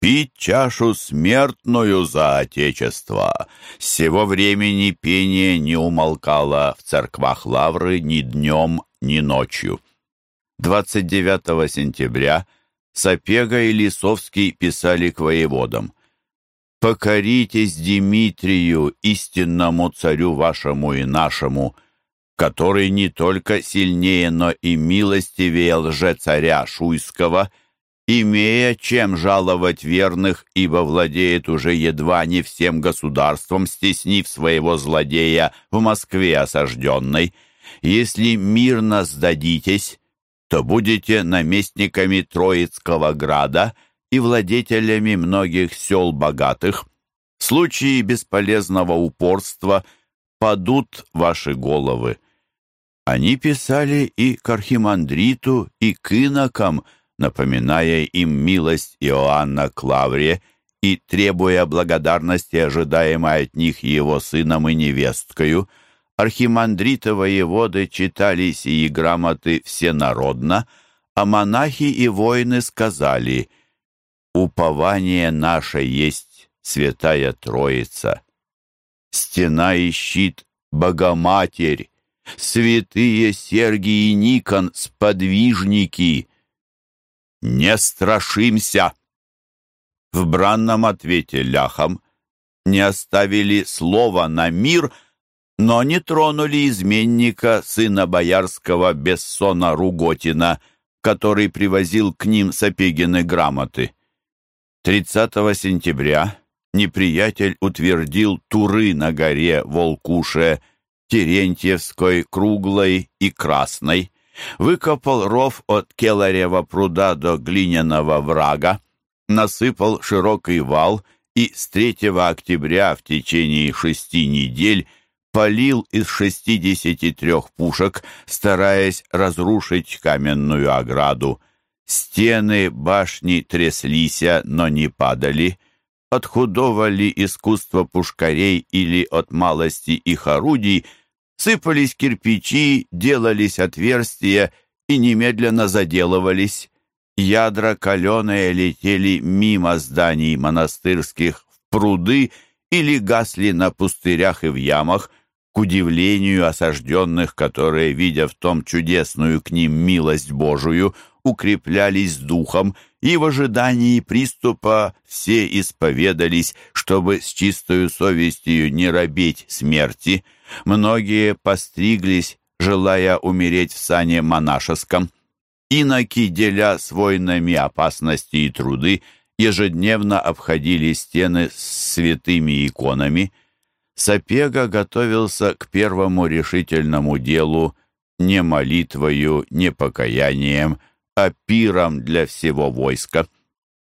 пить чашу смертную за Отечество. С сего времени пение не умолкало в церквах Лавры ни днем, ни ночью. 29 сентября Сапега и Лисовский писали к воеводам. «Покоритесь Дмитрию, истинному царю вашему и нашему, который не только сильнее, но и милостивее лже-царя Шуйского, имея чем жаловать верных, ибо владеет уже едва не всем государством, стеснив своего злодея в Москве осажденной. Если мирно сдадитесь, то будете наместниками Троицкого града и владетелями многих сел богатых. В случае бесполезного упорства падут ваши головы. Они писали и к архимандриту, и к инокам, напоминая им милость Иоанна Клаврия и требуя благодарности, ожидаемой от них его сыном и невесткою, архимандрита воеводы читали сии грамоты всенародно, а монахи и воины сказали «Упование наше есть Святая Троица, стена и щит Богоматерь, святые Сергий и Никон, сподвижники, не страшимся!» В бранном ответе ляхам не оставили слова на мир, но не тронули изменника, сына боярского Бессона Руготина, который привозил к ним Сапегины грамоты. 30 сентября неприятель утвердил туры на горе Волкуше, Терентьевской, Круглой и Красной, выкопал ров от Келарева пруда до глиняного врага, насыпал широкий вал и с 3 октября в течение шести недель полил из 63 пушек, стараясь разрушить каменную ограду. Стены башни тряслися, но не падали. От худого ли искусства пушкарей или от малости их орудий – Сыпались кирпичи, делались отверстия и немедленно заделывались. Ядра каленые летели мимо зданий монастырских в пруды или гасли на пустырях и в ямах, к удивлению осажденных, которые, видя в том чудесную к ним милость Божию, укреплялись духом и в ожидании приступа все исповедались, чтобы с чистою совестью не робить смерти. Многие постриглись, желая умереть в сане монашеском. Иноки, деля с войнами опасности и труды, ежедневно обходили стены с святыми иконами. Сапега готовился к первому решительному делу не молитвою, не покаянием, а пиром для всего войска.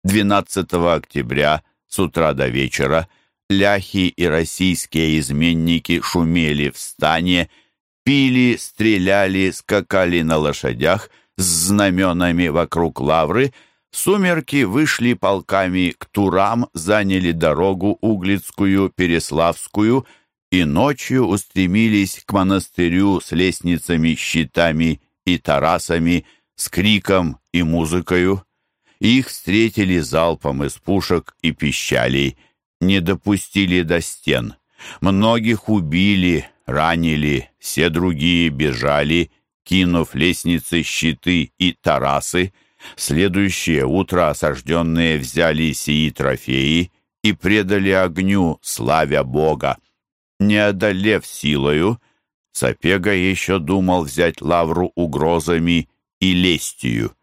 12 октября с утра до вечера ляхи и российские изменники шумели в стане, пили, стреляли, скакали на лошадях с знаменами вокруг лавры, сумерки вышли полками к Турам, заняли дорогу Углицкую, Переславскую и ночью устремились к монастырю с лестницами, щитами и тарасами, с криком и музыкою. Их встретили залпом из пушек и пищалей, не допустили до стен. Многих убили, ранили, все другие бежали, кинув лестницы, щиты и тарасы. Следующее утро осажденные взяли сии трофеи и предали огню, славя Бога. Не одолев силою, Сапега еще думал взять лавру угрозами и лестью.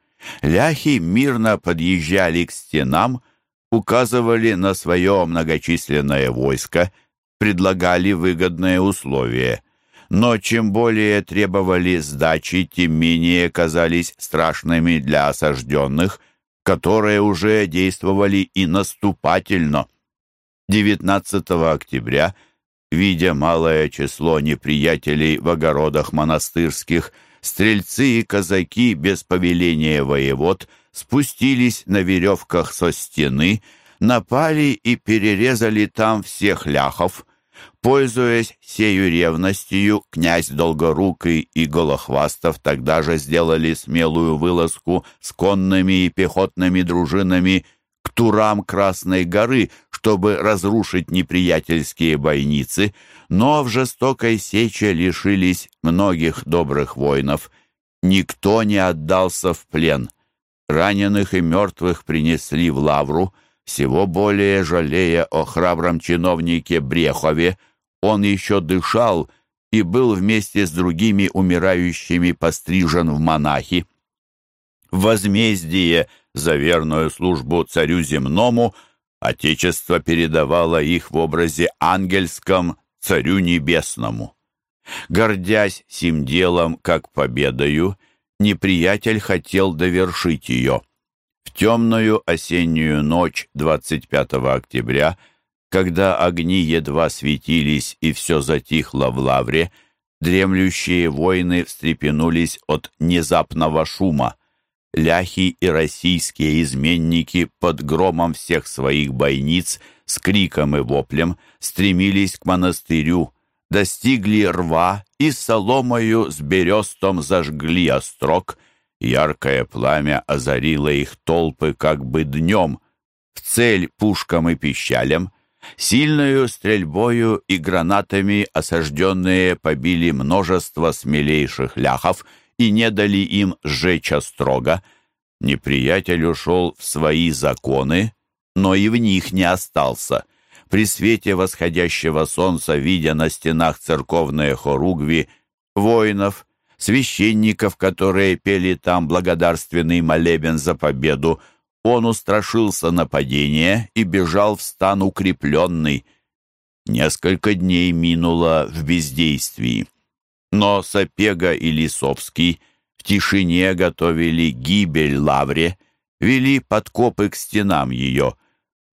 Ляхи мирно подъезжали к стенам, указывали на свое многочисленное войско, предлагали выгодные условия. Но чем более требовали сдачи, тем менее казались страшными для осажденных, которые уже действовали и наступательно. 19 октября, видя малое число неприятелей в огородах монастырских, стрельцы и казаки без повеления воевод спустились на веревках со стены, напали и перерезали там всех ляхов. Пользуясь сею ревностью, князь Долгорукий и Голохвастов тогда же сделали смелую вылазку с конными и пехотными дружинами к турам Красной горы, чтобы разрушить неприятельские бойницы, но в жестокой сече лишились многих добрых воинов. Никто не отдался в плен. Раненых и мертвых принесли в лавру, всего более жалея о храбром чиновнике Брехове. Он еще дышал и был вместе с другими умирающими пострижен в монахи. Возмездие за верную службу царю земному, Отечество передавало их в образе ангельском царю небесному. Гордясь сим делом, как победою, неприятель хотел довершить ее. В темную осеннюю ночь 25 октября, когда огни едва светились и все затихло в лавре, дремлющие воины встрепенулись от внезапного шума. Ляхи и российские изменники под громом всех своих бойниц с криком и воплем стремились к монастырю, достигли рва и соломою с берестом зажгли острог. Яркое пламя озарило их толпы как бы днем, в цель пушкам и пищалям. Сильною стрельбою и гранатами осажденные побили множество смелейших ляхов и не дали им сжечь острога. Неприятель ушел в свои законы, но и в них не остался — при свете восходящего солнца, видя на стенах церковные хоругви воинов, священников, которые пели там благодарственный молебен за победу, он устрашился нападения и бежал в стан укрепленный. Несколько дней минуло в бездействии. Но Сапега и Лисовский в тишине готовили гибель Лавре, вели подкопы к стенам ее —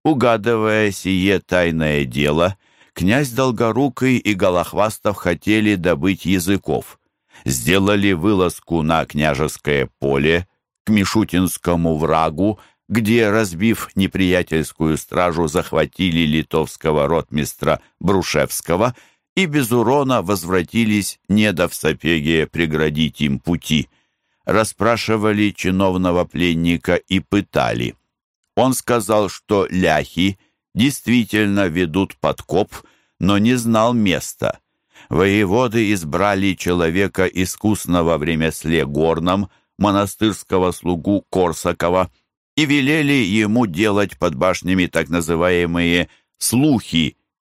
Угадывая сие тайное дело, князь Долгорукий и Голохвастов хотели добыть языков. Сделали вылазку на княжеское поле к Мишутинскому врагу, где, разбив неприятельскую стражу, захватили литовского ротмистра Брушевского и без урона возвратились, не дав Сапеге преградить им пути. Расспрашивали чиновного пленника и пытали. Он сказал, что ляхи действительно ведут подкоп, но не знал места. Воеводы избрали человека искусного в ремесле горном, монастырского слугу Корсакова, и велели ему делать под башнями так называемые «слухи»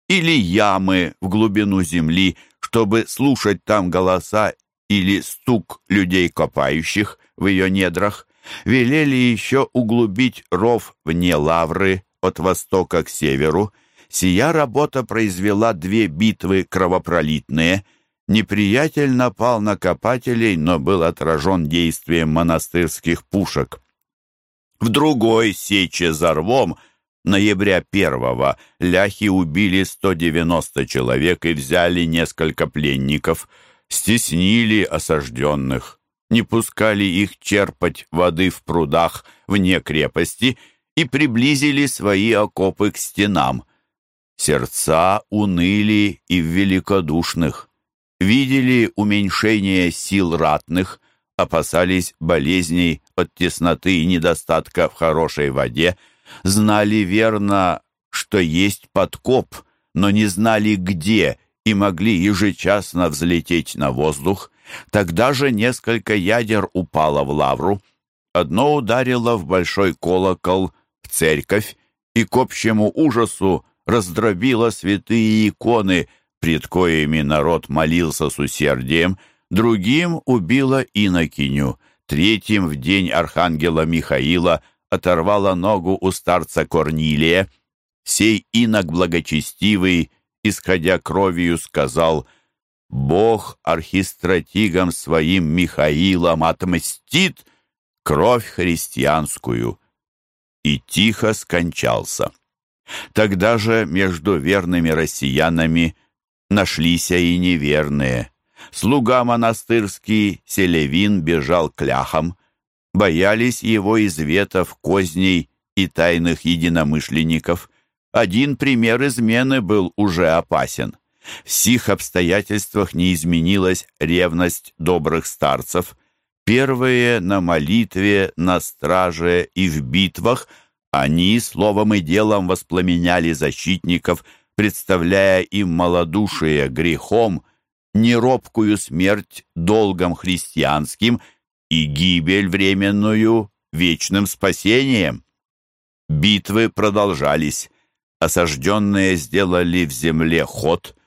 или ямы в глубину земли, чтобы слушать там голоса или стук людей копающих в ее недрах велели еще углубить ров вне лавры от востока к северу. Сия работа произвела две битвы кровопролитные. Неприятель напал на копателей, но был отражен действием монастырских пушек. В другой сече за рвом ноября первого ляхи убили 190 человек и взяли несколько пленников, стеснили осажденных не пускали их черпать воды в прудах вне крепости и приблизили свои окопы к стенам. Сердца уныли и в великодушных. Видели уменьшение сил ратных, опасались болезней от тесноты и недостатка в хорошей воде, знали верно, что есть подкоп, но не знали где и могли ежечасно взлететь на воздух. Тогда же несколько ядер упало в лавру. Одно ударило в большой колокол, в церковь, и к общему ужасу раздробило святые иконы, пред коими народ молился с усердием, другим убило инокиню, третьим в день архангела Михаила оторвало ногу у старца Корнилия. Сей инок благочестивый, исходя кровью, сказал — Бог архистратигом своим Михаилом отмстит кровь христианскую. И тихо скончался. Тогда же между верными россиянами нашлись и неверные. Слуга монастырский Селевин бежал к ляхам. Боялись его изветов, козней и тайных единомышленников. Один пример измены был уже опасен. В сих обстоятельствах не изменилась ревность добрых старцев. Первые на молитве, на страже и в битвах они словом и делом воспламеняли защитников, представляя им малодушие грехом, неробкую смерть долгом христианским и гибель временную вечным спасением. Битвы продолжались. Осажденные сделали в земле ход —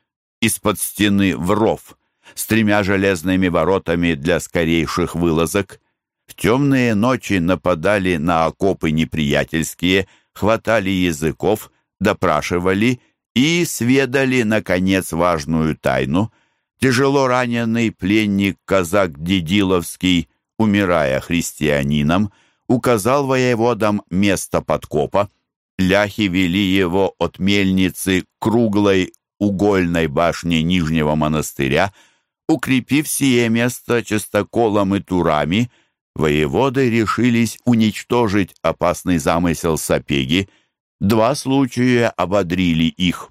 из-под стены в ров с тремя железными воротами для скорейших вылазок. В темные ночи нападали на окопы неприятельские, хватали языков, допрашивали и сведали, наконец, важную тайну. Тяжело раненый пленник казак Дедиловский, умирая христианином, указал воеводам место подкопа. Ляхи вели его от мельницы круглой угольной башни Нижнего монастыря, укрепив сие место частоколом и турами, воеводы решились уничтожить опасный замысел Сапеги. Два случая ободрили их.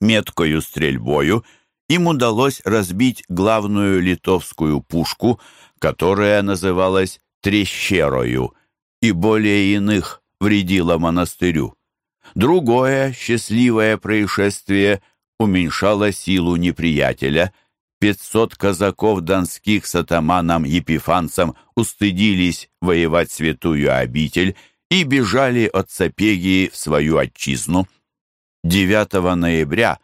Меткою стрельбою им удалось разбить главную литовскую пушку, которая называлась Трещерою, и более иных вредила монастырю. Другое счастливое происшествие уменьшало силу неприятеля. Пятьсот казаков донских с атаманом Епифанцем устыдились воевать святую обитель и бежали от Сапегии в свою отчизну. 9 ноября,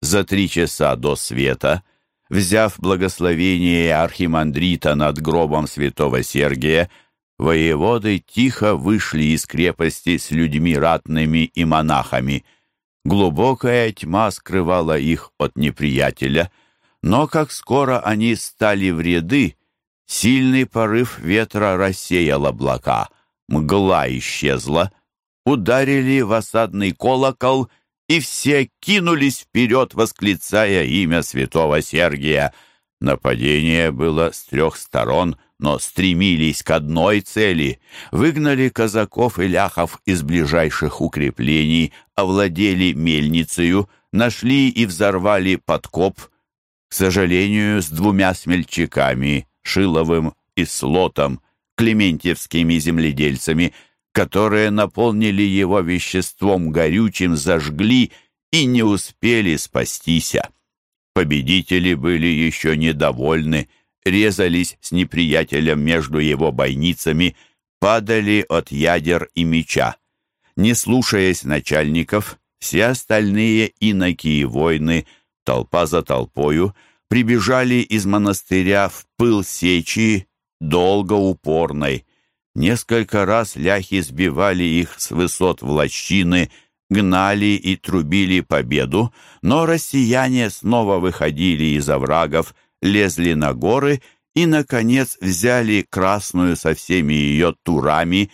за три часа до света, взяв благословение архимандрита над гробом святого Сергия, воеводы тихо вышли из крепости с людьми ратными и монахами. Глубокая тьма скрывала их от неприятеля, но как скоро они стали в ряды, сильный порыв ветра рассеял облака, мгла исчезла, ударили в осадный колокол, и все кинулись вперед, восклицая имя святого Сергия. Нападение было с трех сторон — но стремились к одной цели, выгнали казаков и ляхов из ближайших укреплений, овладели мельницею, нашли и взорвали подкоп, к сожалению, с двумя смельчаками, Шиловым и Слотом, клементьевскими земледельцами, которые наполнили его веществом горючим, зажгли и не успели спастися. Победители были еще недовольны, резались с неприятелем между его бойницами, падали от ядер и меча. Не слушаясь начальников, все остальные иноки и воины, толпа за толпою, прибежали из монастыря в пыл сечи, долго упорной. Несколько раз ляхи сбивали их с высот в лощины, гнали и трубили победу, но россияне снова выходили из оврагов, лезли на горы и, наконец, взяли Красную со всеми ее турами,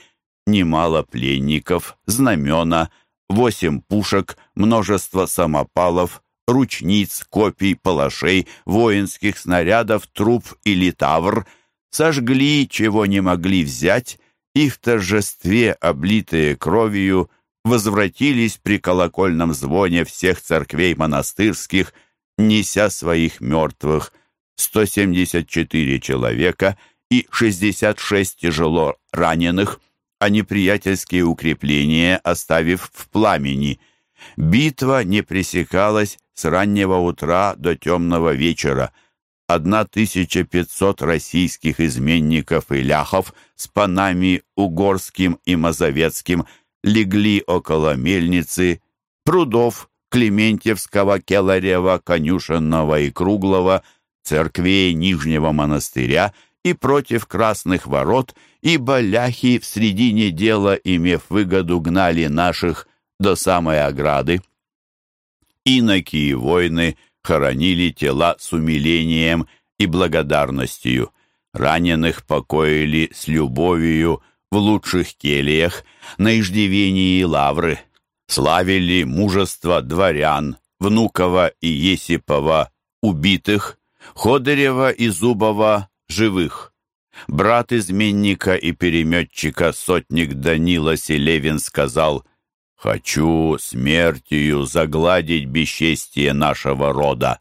немало пленников, знамена, восемь пушек, множество самопалов, ручниц, копий, палашей, воинских снарядов, труп или тавр, сожгли, чего не могли взять, и в торжестве, облитые кровью, возвратились при колокольном звоне всех церквей монастырских, неся своих мертвых, 174 человека и 66 тяжело раненых, а неприятельские укрепления оставив в пламени. Битва не пресекалась с раннего утра до темного вечера. 1500 российских изменников и ляхов с панами Угорским и Мазовецким легли около мельницы, прудов Клементьевского, Келарева, Конюшенного и Круглого – церквей Нижнего монастыря и против Красных ворот, ибо ляхи в средине дела, имев выгоду, гнали наших до самой ограды. Иноки и воины хоронили тела с умилением и благодарностью. Раненых покоили с любовью в лучших кельях, на иждивении лавры. Славили мужество дворян, Внукова и Есипова, убитых, Ходырева и Зубова живых. Брат изменника и переметчика сотник Данила Селевин сказал «Хочу смертью загладить бесчестие нашего рода».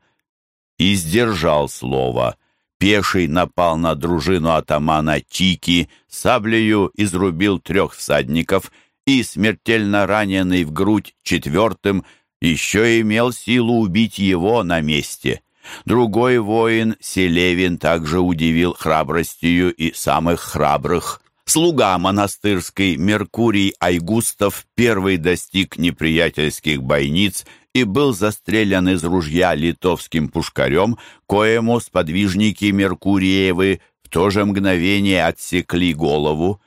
И сдержал слово. Пеший напал на дружину атамана Тики, саблею изрубил трех всадников и, смертельно раненый в грудь четвертым, еще имел силу убить его на месте. Другой воин, Селевин, также удивил храбростью и самых храбрых. Слуга монастырский Меркурий Айгустов первый достиг неприятельских бойниц и был застрелен из ружья литовским пушкарем, коему сподвижники Меркуриевы в то же мгновение отсекли голову.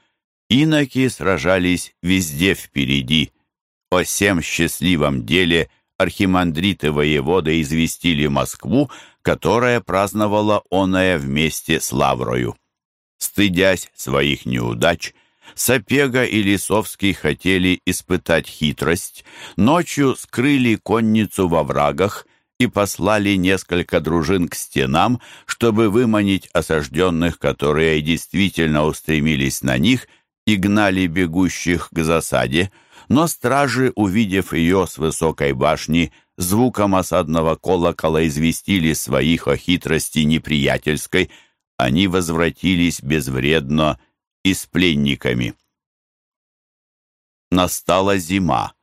Иноки сражались везде впереди. О всем счастливом деле архимандриты воевода известили Москву, которая праздновала оное вместе с Лаврою. Стыдясь своих неудач, Сапега и Лисовский хотели испытать хитрость, ночью скрыли конницу во врагах и послали несколько дружин к стенам, чтобы выманить осажденных, которые действительно устремились на них и гнали бегущих к засаде, но стражи, увидев ее с высокой башни, звуком осадного колокола известили своих о хитрости неприятельской, они возвратились безвредно и с пленниками. Настала зима.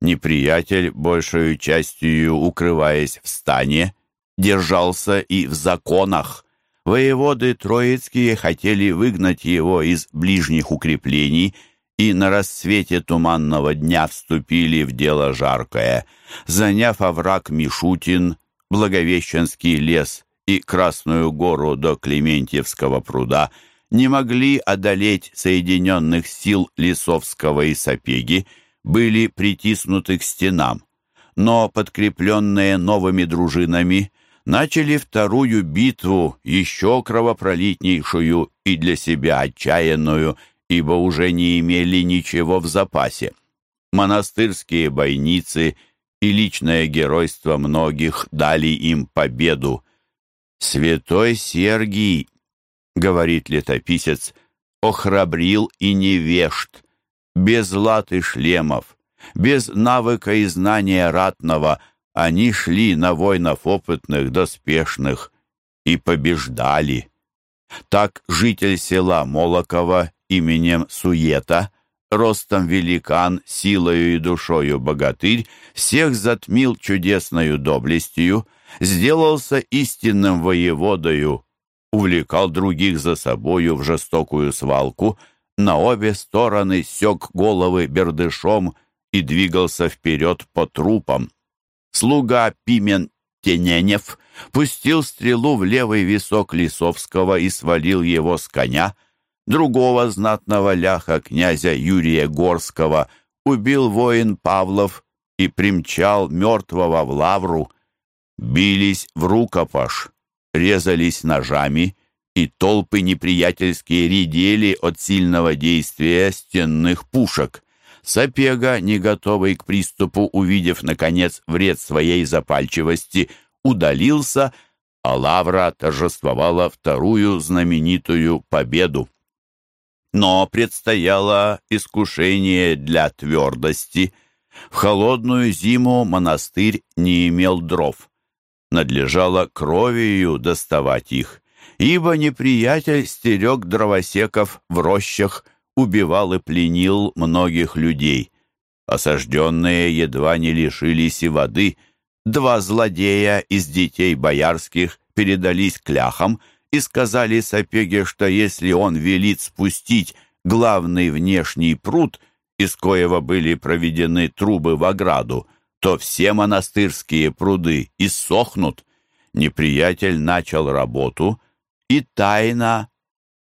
Неприятель, большую частью укрываясь в стане, держался и в законах. Воеводы Троицкие хотели выгнать его из ближних укреплений и на рассвете туманного дня вступили в дело жаркое, заняв овраг Мишутин, Благовещенский лес и Красную гору до Клементьевского пруда, не могли одолеть соединенных сил Лисовского и Сапеги, были притиснуты к стенам, но, подкрепленные новыми дружинами, начали вторую битву, еще кровопролитнейшую и для себя отчаянную, ибо уже не имели ничего в запасе. Монастырские бойницы и личное геройство многих дали им победу. «Святой Сергий», — говорит летописец, — «охрабрил и невежд, без лат и шлемов, без навыка и знания ратного, они шли на воинов опытных, доспешных и побеждали. Так житель села Молокова именем Суета, ростом великан, силою и душою богатырь, всех затмил чудесною доблестью, сделался истинным воеводою, увлекал других за собою в жестокую свалку — на обе стороны сёк головы бердышом и двигался вперед по трупам. Слуга Пимен Тененев пустил стрелу в левый висок Лисовского и свалил его с коня. Другого знатного ляха, князя Юрия Горского, убил воин Павлов и примчал мертвого в лавру. Бились в рукопаш, резались ножами — и толпы неприятельские редели от сильного действия стенных пушек. Сапега, не готовый к приступу, увидев, наконец, вред своей запальчивости, удалился, а Лавра торжествовала вторую знаменитую победу. Но предстояло искушение для твердости. В холодную зиму монастырь не имел дров. Надлежало кровью доставать их ибо неприятель стерег дровосеков в рощах, убивал и пленил многих людей. Осажденные едва не лишились и воды. Два злодея из детей боярских передались кляхам и сказали Сапеге, что если он велит спустить главный внешний пруд, из коего были проведены трубы в ограду, то все монастырские пруды иссохнут. Неприятель начал работу — и тайна.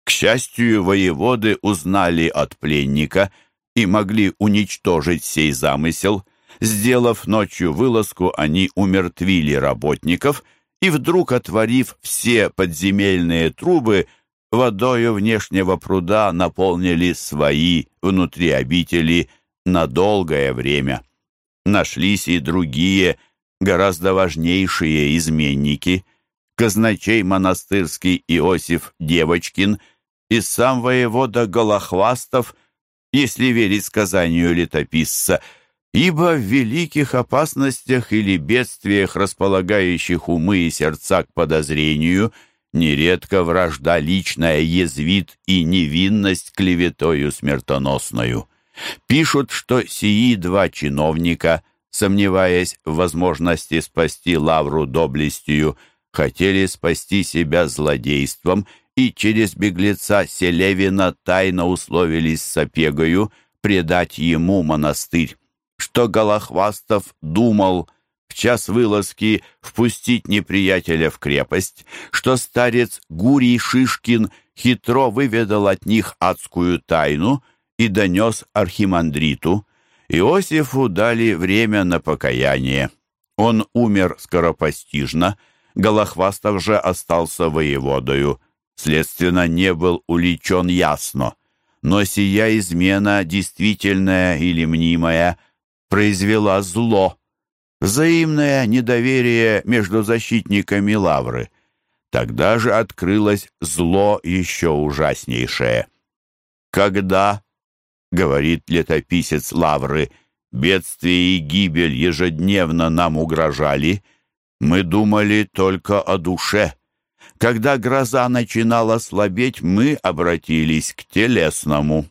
К счастью, воеводы узнали от пленника и могли уничтожить сей замысел. Сделав ночью вылазку, они умертвили работников и, вдруг отворив все подземельные трубы, водою внешнего пруда наполнили свои внутри обители на долгое время. Нашлись и другие, гораздо важнейшие изменники – казначей монастырский Иосиф Девочкин и сам воевода Голохвастов, если верить сказанию летописца, ибо в великих опасностях или бедствиях, располагающих умы и сердца к подозрению, нередко вражда личная язвит и невинность клеветою смертоносною. Пишут, что сии два чиновника, сомневаясь в возможности спасти лавру доблестью, хотели спасти себя злодейством и через беглеца Селевина тайно условились с Сапегою предать ему монастырь. Что Голохвастов думал, в час вылазки впустить неприятеля в крепость, что старец Гурий Шишкин хитро выведал от них адскую тайну и донес архимандриту. Иосифу дали время на покаяние. Он умер скоропостижно, Голохвастов же остался воеводою, следственно, не был уличен ясно. Но сия измена, действительная или мнимая, произвела зло, взаимное недоверие между защитниками Лавры. Тогда же открылось зло еще ужаснейшее. Когда, говорит летописец Лавры, бедствие и гибель ежедневно нам угрожали, мы думали только о душе. Когда гроза начинала слабеть, мы обратились к телесному.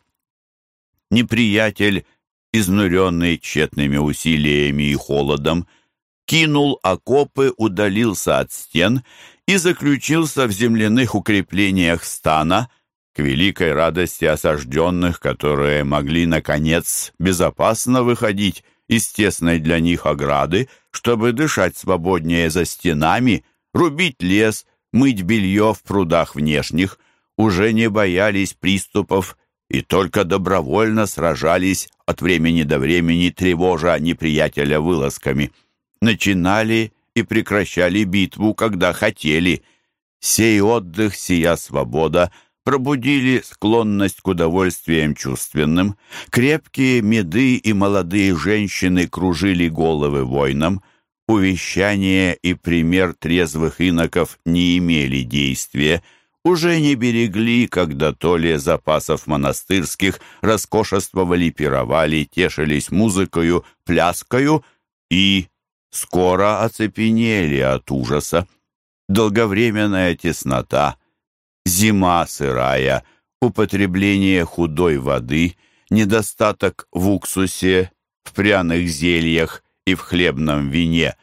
Неприятель, изнуренный тщетными усилиями и холодом, кинул окопы, удалился от стен и заключился в земляных укреплениях стана — к великой радости осажденных, которые могли, наконец, безопасно выходить из тесной для них ограды, чтобы дышать свободнее за стенами, рубить лес, мыть белье в прудах внешних, уже не боялись приступов и только добровольно сражались от времени до времени, тревожа неприятеля вылазками. Начинали и прекращали битву, когда хотели. Сей отдых, сия свобода — пробудили склонность к удовольствиям чувственным, крепкие меды и молодые женщины кружили головы воинам, увещание и пример трезвых иноков не имели действия, уже не берегли, когда то ли запасов монастырских, роскошествовали, пировали, тешились музыкою, пляскою и скоро оцепенели от ужаса. Долговременная теснота — зима сырая, употребление худой воды, недостаток в уксусе, в пряных зельях и в хлебном вине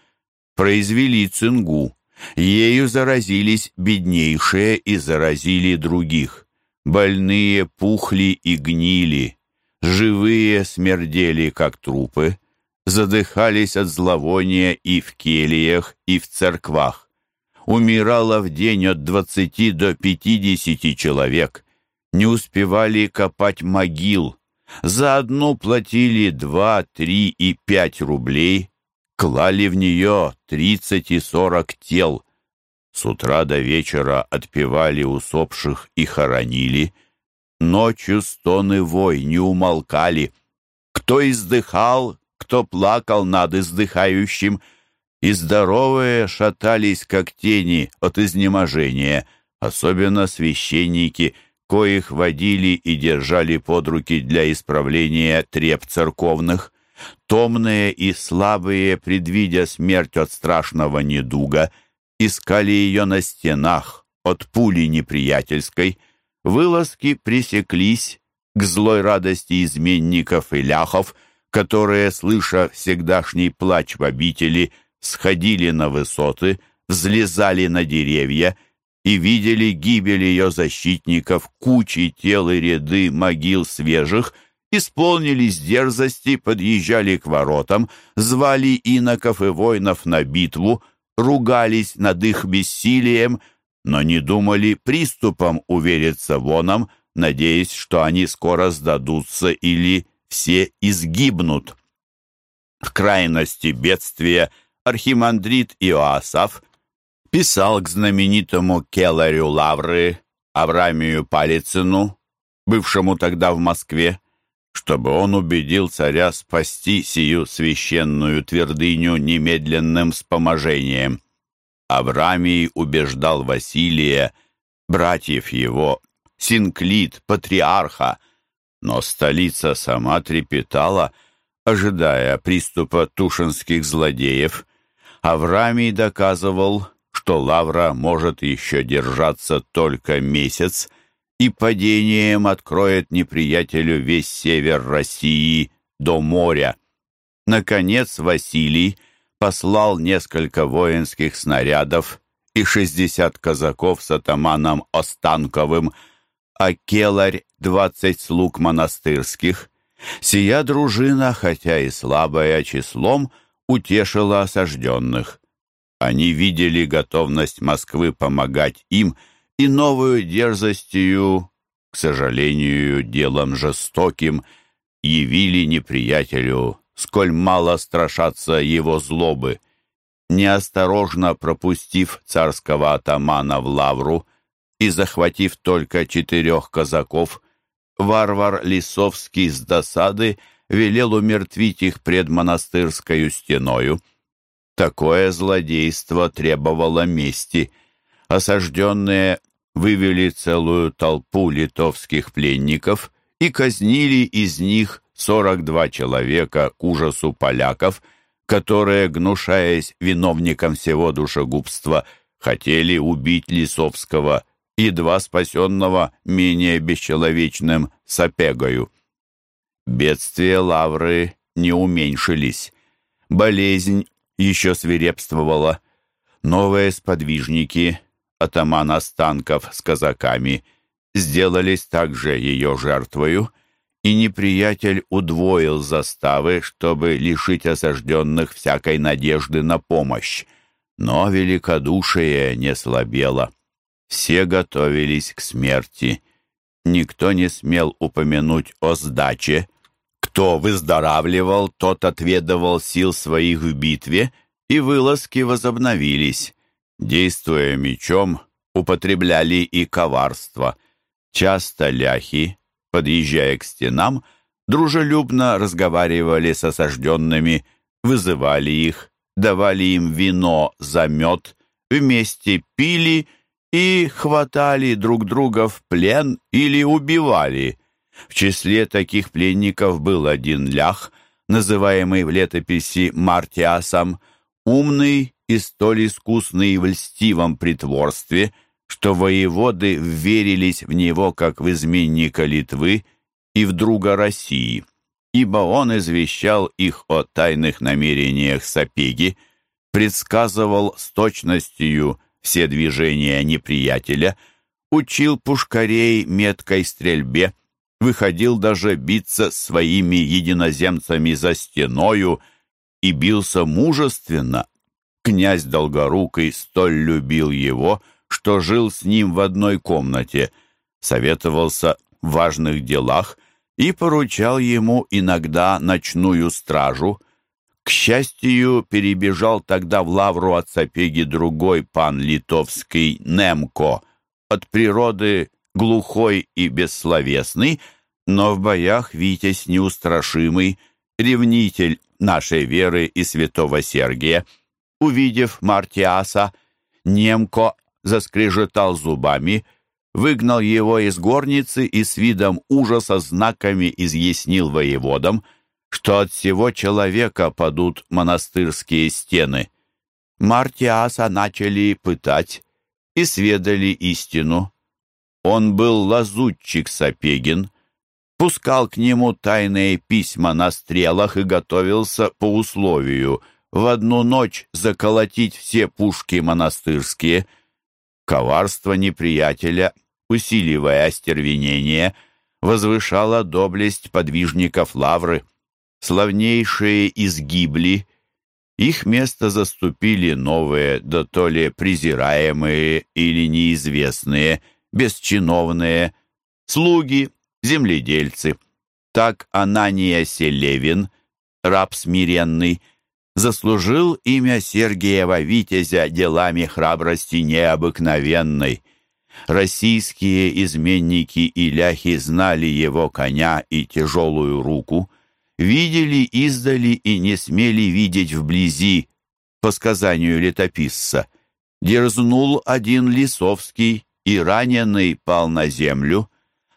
произвели цингу. Ею заразились беднейшие и заразили других. Больные пухли и гнили, живые смердели, как трупы, задыхались от зловония и в кельях, и в церквах умирало в день от 20 до 50 человек. Не успевали копать могил. За одну платили 2, 3 и 5 рублей, клали в нее 30 и 40 тел. С утра до вечера отпевали усопших и хоронили. Ночью стоны вой не умолкали. Кто издыхал, кто плакал над издыхающим — и здоровые шатались, как тени от изнеможения, особенно священники, коих водили и держали под руки для исправления треп церковных. Томные и слабые, предвидя смерть от страшного недуга, искали ее на стенах от пули неприятельской. Вылазки пресеклись к злой радости изменников и ляхов, которые, слыша всегдашний плач в обители, сходили на высоты, взлезали на деревья и видели гибель ее защитников, кучи тел и ряды могил свежих, исполнились дерзости, подъезжали к воротам, звали иноков и воинов на битву, ругались над их бессилием, но не думали приступом увериться воном, надеясь, что они скоро сдадутся или все изгибнут. В крайности бедствия – архимандрит Иоасав писал к знаменитому келарю Лавры Аврамию Палицыну, бывшему тогда в Москве, чтобы он убедил царя спасти сию священную твердыню немедленным вспоможением. Аврамий убеждал Василия, братьев его, Синклит, патриарха, но столица сама трепетала, ожидая приступа тушинских злодеев, Авраамий доказывал, что Лавра может еще держаться только месяц и падением откроет неприятелю весь север России до моря. Наконец Василий послал несколько воинских снарядов и шестьдесят казаков с атаманом Останковым, а Келарь — двадцать слуг монастырских. Сия дружина, хотя и слабая числом, утешило осажденных. Они видели готовность Москвы помогать им и новую дерзостью, к сожалению, делом жестоким, явили неприятелю, сколь мало страшатся его злобы. Неосторожно пропустив царского атамана в лавру и захватив только четырех казаков, варвар Лисовский с досады велел умертвить их пред монастырскою стеною. Такое злодейство требовало мести. Осажденные вывели целую толпу литовских пленников и казнили из них 42 человека к ужасу поляков, которые, гнушаясь виновником всего душегубства, хотели убить Лисовского, едва спасенного менее бесчеловечным Сапегою. Бедствия Лавры не уменьшились. Болезнь еще свирепствовала. Новые сподвижники, атаман Останков с казаками, сделались также ее жертвою, и неприятель удвоил заставы, чтобы лишить осажденных всякой надежды на помощь. Но великодушие не слабело. Все готовились к смерти. Никто не смел упомянуть о сдаче. Кто выздоравливал, тот отведывал сил своих в битве, и вылазки возобновились. Действуя мечом, употребляли и коварство. Часто ляхи, подъезжая к стенам, дружелюбно разговаривали с осажденными, вызывали их, давали им вино за мед, вместе пили и хватали друг друга в плен или убивали. В числе таких пленников был один лях, называемый в летописи Мартиасом, умный и столь искусный в льстивом притворстве – что воеводы верились в него как в изменника Литвы и в друга России, ибо он извещал их о тайных намерениях Сапеги, предсказывал с точностью все движения неприятеля, учил пушкарей меткой стрельбе, выходил даже биться своими единоземцами за стеною и бился мужественно. Князь Долгорукий столь любил его, что жил с ним в одной комнате, советовался в важных делах и поручал ему иногда ночную стражу. К счастью, перебежал тогда в лавру от Сапеги другой пан литовский Немко, от природы глухой и бессловесный, но в боях Витязь неустрашимый, ревнитель нашей веры и святого Сергия. Увидев Мартиаса, Немко заскрежетал зубами, выгнал его из горницы и с видом ужаса знаками изъяснил воеводам, что от всего человека падут монастырские стены. Мартиаса начали пытать и сведали истину. Он был лазутчик Сапегин, пускал к нему тайные письма на стрелах и готовился по условию в одну ночь заколотить все пушки монастырские — Коварство неприятеля, усиливая остервенение, возвышало доблесть подвижников Лавры. Славнейшие изгибли, их место заступили новые, да то ли презираемые или неизвестные, бесчиновные, слуги, земледельцы. Так Анания Селевин, раб смиренный, заслужил имя Сергиева Витязя делами храбрости необыкновенной. Российские изменники и ляхи знали его коня и тяжелую руку, видели издали и не смели видеть вблизи, по сказанию летописца. Дерзнул один Лисовский и раненый пал на землю.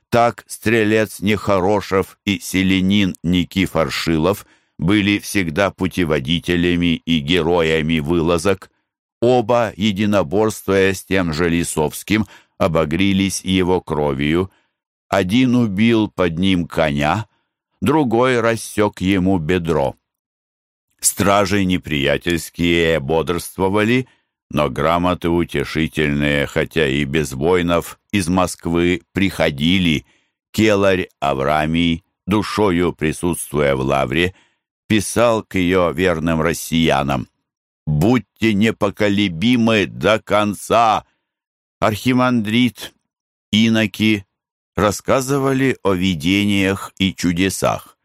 Так стрелец Нехорошев и селенин Никифор Шилов – были всегда путеводителями и героями вылазок. Оба, единоборствуя с тем же Лисовским, обогрились его кровью. Один убил под ним коня, другой рассек ему бедро. Стражи неприятельские бодрствовали, но грамоты утешительные, хотя и без воинов, из Москвы приходили. Келарь Аврамий, душою присутствуя в лавре, писал к ее верным россиянам. «Будьте непоколебимы до конца!» Архимандрит, иноки рассказывали о видениях и чудесах,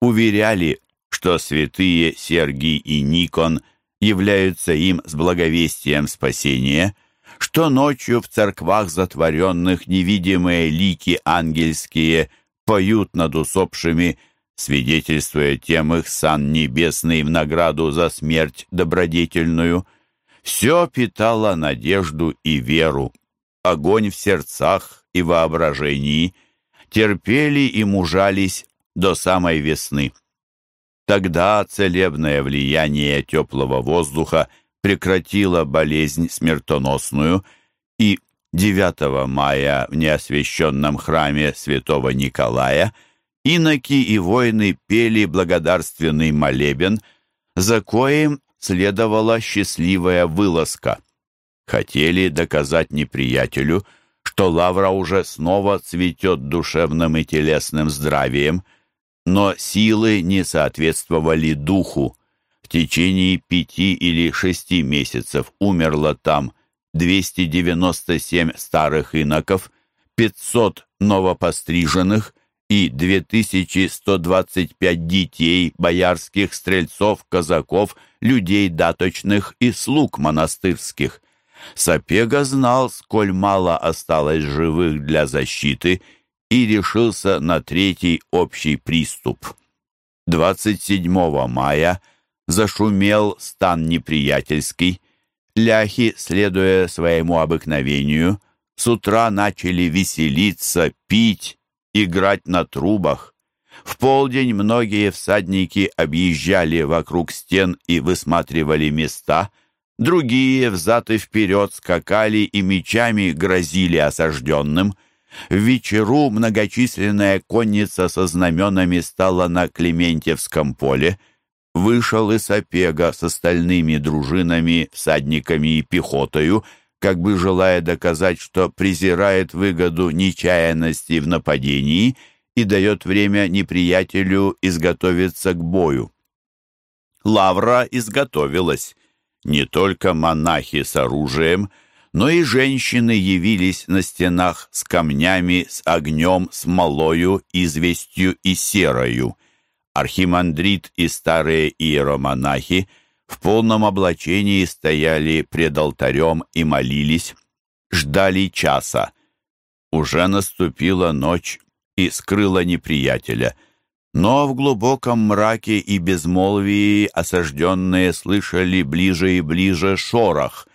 уверяли, что святые Сергий и Никон являются им с благовестием спасения, что ночью в церквах затворенных невидимые лики ангельские поют над усопшими, свидетельствуя тем их сан небесный в награду за смерть добродетельную. Все питало надежду и веру, огонь в сердцах и воображении, терпели и мужались до самой весны. Тогда целебное влияние теплого воздуха прекратило болезнь смертоносную, и 9 мая в неосвященном храме святого Николая иноки и воины пели благодарственный молебен, за коим следовала счастливая вылазка. Хотели доказать неприятелю, что Лавра уже снова цветет душевным и телесным здравием – но силы не соответствовали духу. В течение пяти или шести месяцев умерло там 297 старых иноков, 500 новопостриженных и 2125 детей, боярских стрельцов, казаков, людей даточных и слуг монастырских. Сапега знал, сколь мало осталось живых для защиты – и решился на третий общий приступ. 27 мая зашумел стан неприятельский. Ляхи, следуя своему обыкновению, с утра начали веселиться, пить, играть на трубах. В полдень многие всадники объезжали вокруг стен и высматривали места, другие взад и вперед скакали и мечами грозили осажденным. В вечеру многочисленная конница со знаменами стала на Клементьевском поле. Вышел и Сапега с остальными дружинами, всадниками и пехотою, как бы желая доказать, что презирает выгоду нечаянности в нападении и дает время неприятелю изготовиться к бою. Лавра изготовилась. Не только монахи с оружием — но и женщины явились на стенах с камнями, с огнем, с смолою, известью и серою. Архимандрит и старые иеромонахи в полном облачении стояли пред алтарем и молились, ждали часа. Уже наступила ночь и скрыла неприятеля, но в глубоком мраке и безмолвии осажденные слышали ближе и ближе шорох —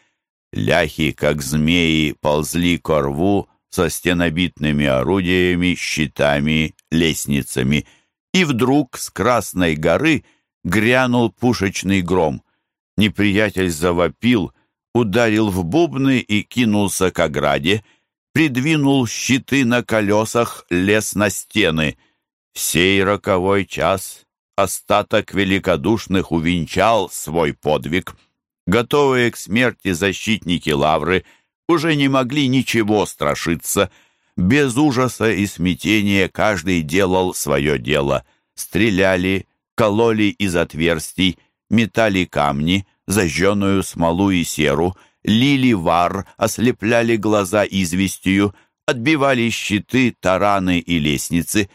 Ляхи, как змеи, ползли ко рву со стенобитными орудиями, щитами, лестницами. И вдруг с Красной горы грянул пушечный гром. Неприятель завопил, ударил в бубны и кинулся к ограде, придвинул щиты на колесах, лес на стены. В сей роковой час остаток великодушных увенчал свой подвиг — Готовые к смерти защитники лавры уже не могли ничего страшиться. Без ужаса и смятения каждый делал свое дело. Стреляли, кололи из отверстий, метали камни, зажженную смолу и серу, лили вар, ослепляли глаза известью, отбивали щиты, тараны и лестницы.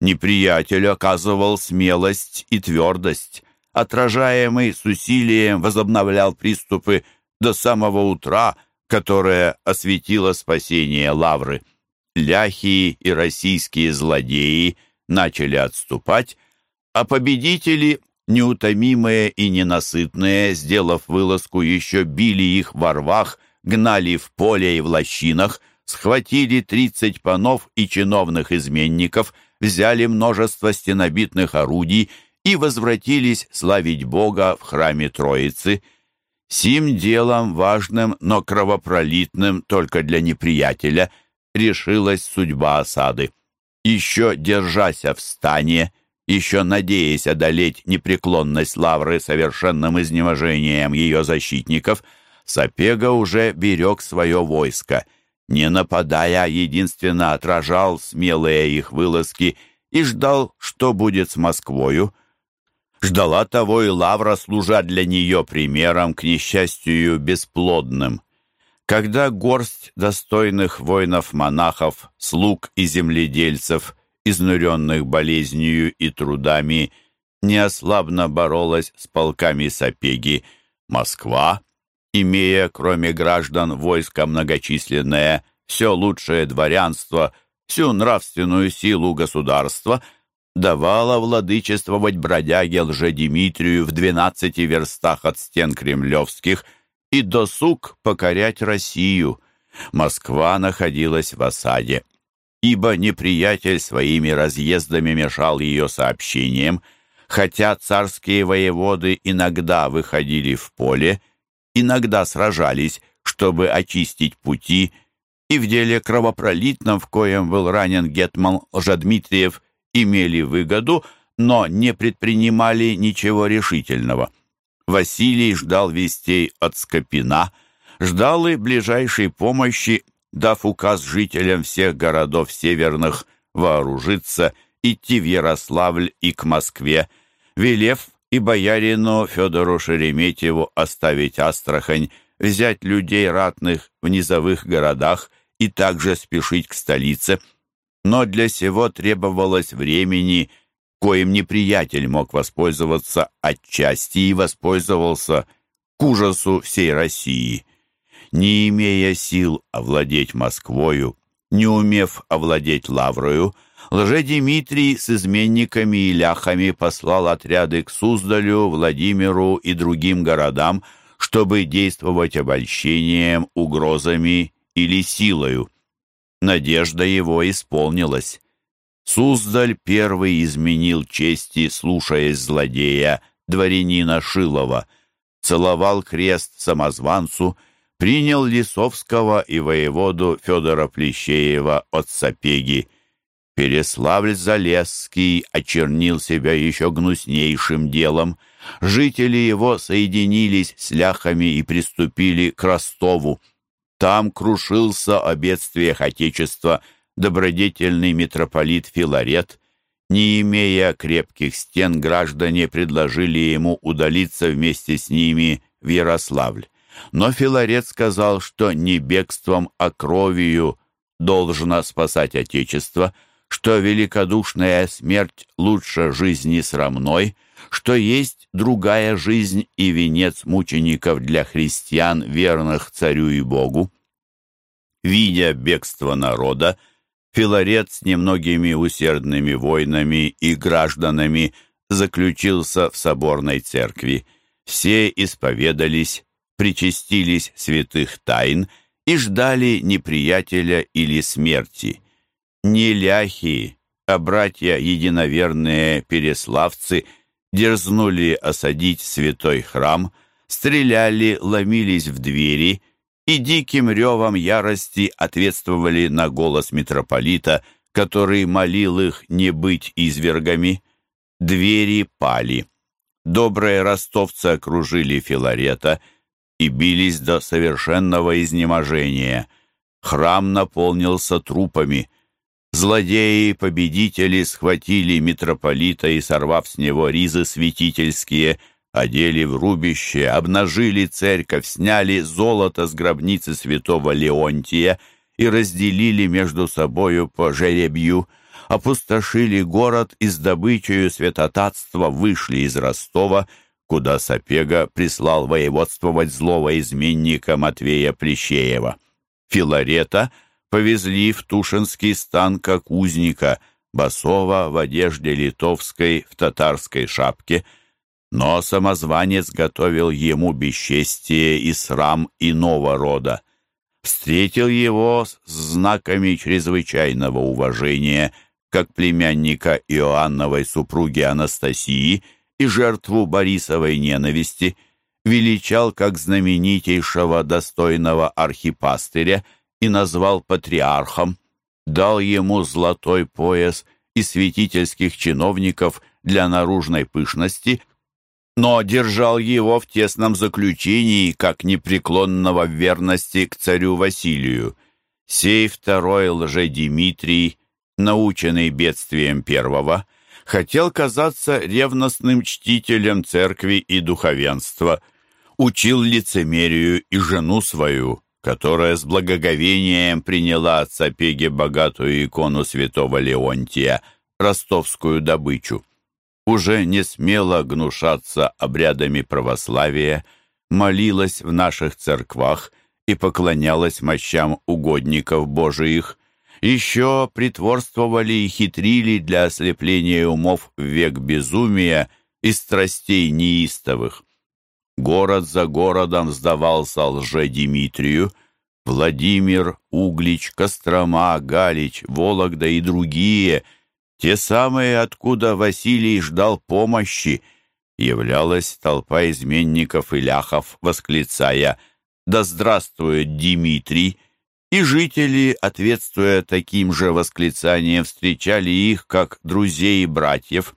Неприятель оказывал смелость и твердость отражаемый с усилием возобновлял приступы до самого утра, которое осветило спасение Лавры. Ляхии и российские злодеи начали отступать, а победители, неутомимые и ненасытные, сделав вылазку, еще били их во рвах, гнали в поле и в лощинах, схватили тридцать панов и чиновных изменников, взяли множество стенобитных орудий и возвратились славить Бога в храме Троицы. Сим делом важным, но кровопролитным только для неприятеля решилась судьба осады. Еще держася в стане, еще надеясь одолеть непреклонность Лавры совершенным изнеможением ее защитников, Сапега уже берег свое войско. Не нападая, единственно отражал смелые их вылазки и ждал, что будет с Москвою. Ждала того и Лавра, служа для нее примером, к несчастью, бесплодным. Когда горсть достойных воинов-монахов, слуг и земледельцев, изнуренных болезнью и трудами, неослабно боролась с полками Сапеги, Москва, имея, кроме граждан, войско многочисленное, все лучшее дворянство, всю нравственную силу государства, давала владычествовать бродяге Лжедимитрию в двенадцати верстах от стен кремлевских и досуг покорять Россию. Москва находилась в осаде, ибо неприятель своими разъездами мешал ее сообщениям, хотя царские воеводы иногда выходили в поле, иногда сражались, чтобы очистить пути, и в деле кровопролитном, в коем был ранен гетман Лжедмитриев, имели выгоду, но не предпринимали ничего решительного. Василий ждал вестей от Скопина, ждал и ближайшей помощи, дав указ жителям всех городов северных вооружиться, идти в Ярославль и к Москве, велев и боярину Федору Шереметьеву оставить Астрахань, взять людей ратных в низовых городах и также спешить к столице. Но для сего требовалось времени, коим неприятель мог воспользоваться отчасти и воспользовался к ужасу всей России. Не имея сил овладеть Москвою, не умев овладеть Лаврою, Лжедимитрий с изменниками и ляхами послал отряды к Суздалю, Владимиру и другим городам, чтобы действовать обольщением, угрозами или силою. Надежда его исполнилась. Суздаль первый изменил чести, слушаясь злодея, дворянина Шилова, целовал крест самозванцу, принял Лисовского и воеводу Федора Плещеева от Сапеги, Переславль-Залесский очернил себя еще гнуснейшим делом. Жители его соединились с ляхами и приступили к Ростову. Там крушился о бедствиях Отечества добродетельный митрополит Филарет. Не имея крепких стен, граждане предложили ему удалиться вместе с ними в Ярославль. Но Филарет сказал, что не бегством, а кровью должно спасать Отечество — что великодушная смерть лучше жизни срамной, что есть другая жизнь и венец мучеников для христиан, верных царю и Богу. Видя бегство народа, Филарет с немногими усердными воинами и гражданами заключился в соборной церкви. Все исповедались, причастились святых тайн и ждали неприятеля или смерти – не ляхи, а братья единоверные переславцы дерзнули осадить святой храм, стреляли, ломились в двери и диким ревом ярости ответствовали на голос митрополита, который молил их не быть извергами. Двери пали. Добрые ростовцы окружили Филарета и бились до совершенного изнеможения. Храм наполнился трупами — Злодеи-победители схватили митрополита и, сорвав с него ризы святительские, одели в рубище, обнажили церковь, сняли золото с гробницы святого Леонтия и разделили между собою по жеребью, опустошили город и с добычею святотатства вышли из Ростова, куда Сапега прислал воеводствовать злого изменника Матвея Плещеева. Филарета — повезли в Тушинский стан как узника, басова в одежде литовской в татарской шапке, но самозванец готовил ему бесчестие и срам иного рода. Встретил его с знаками чрезвычайного уважения, как племянника Иоанновой супруги Анастасии и жертву Борисовой ненависти, величал как знаменитейшего достойного архипастыря – и назвал патриархом, дал ему золотой пояс и святительских чиновников для наружной пышности, но держал его в тесном заключении, как непреклонного в верности к царю Василию. Сей второй лже-Димитрий, наученный бедствием первого, хотел казаться ревностным чтителем церкви и духовенства, учил лицемерию и жену свою, которая с благоговением приняла от Сапеги богатую икону святого Леонтия, ростовскую добычу. Уже не смело гнушаться обрядами православия, молилась в наших церквах и поклонялась мощам угодников Божиих, еще притворствовали и хитрили для ослепления умов в век безумия и страстей неистовых. Город за городом сдавался лже-Димитрию, Владимир, Углич, Кострома, Галич, Вологда и другие, те самые, откуда Василий ждал помощи, являлась толпа изменников и ляхов, восклицая «Да здравствует Димитрий!» и жители, ответствуя таким же восклицанием, встречали их как друзей и братьев.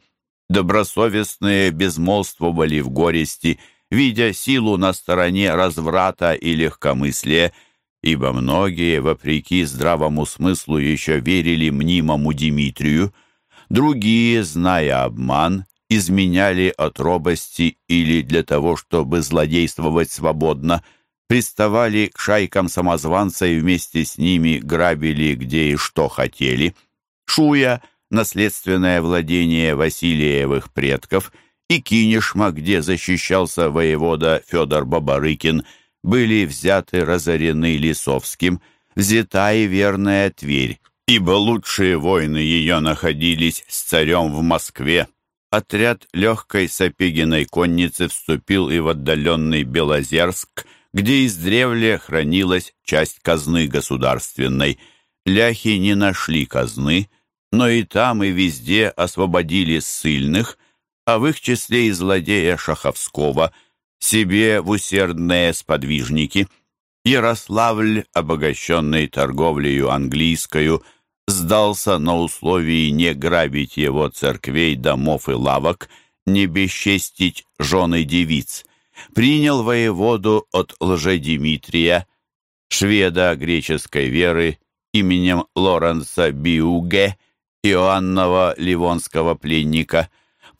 Добросовестные безмолвствовали в горести, видя силу на стороне разврата и легкомыслия, ибо многие, вопреки здравому смыслу, еще верили мнимому Димитрию, другие, зная обман, изменяли от робости или для того, чтобы злодействовать свободно – приставали к шайкам самозванца и вместе с ними грабили где и что хотели. Шуя, наследственное владение Васильевых предков, и Кинешма, где защищался воевода Федор Бабарыкин, были взяты, разорены Лисовским, взята и верная Тверь, ибо лучшие воины ее находились с царем в Москве. Отряд легкой Сапегиной конницы вступил и в отдаленный Белозерск – где издревле хранилась часть казны государственной. Ляхи не нашли казны, но и там, и везде освободили ссыльных, а в их числе и злодея Шаховского, себе в усердные сподвижники. Ярославль, обогащенный торговлею английскую, сдался на условии не грабить его церквей, домов и лавок, не бесчестить жены девиц принял воеводу от лжедимитрия, шведа греческой веры, именем Лоренса Биуге, Иоаннова ливонского пленника,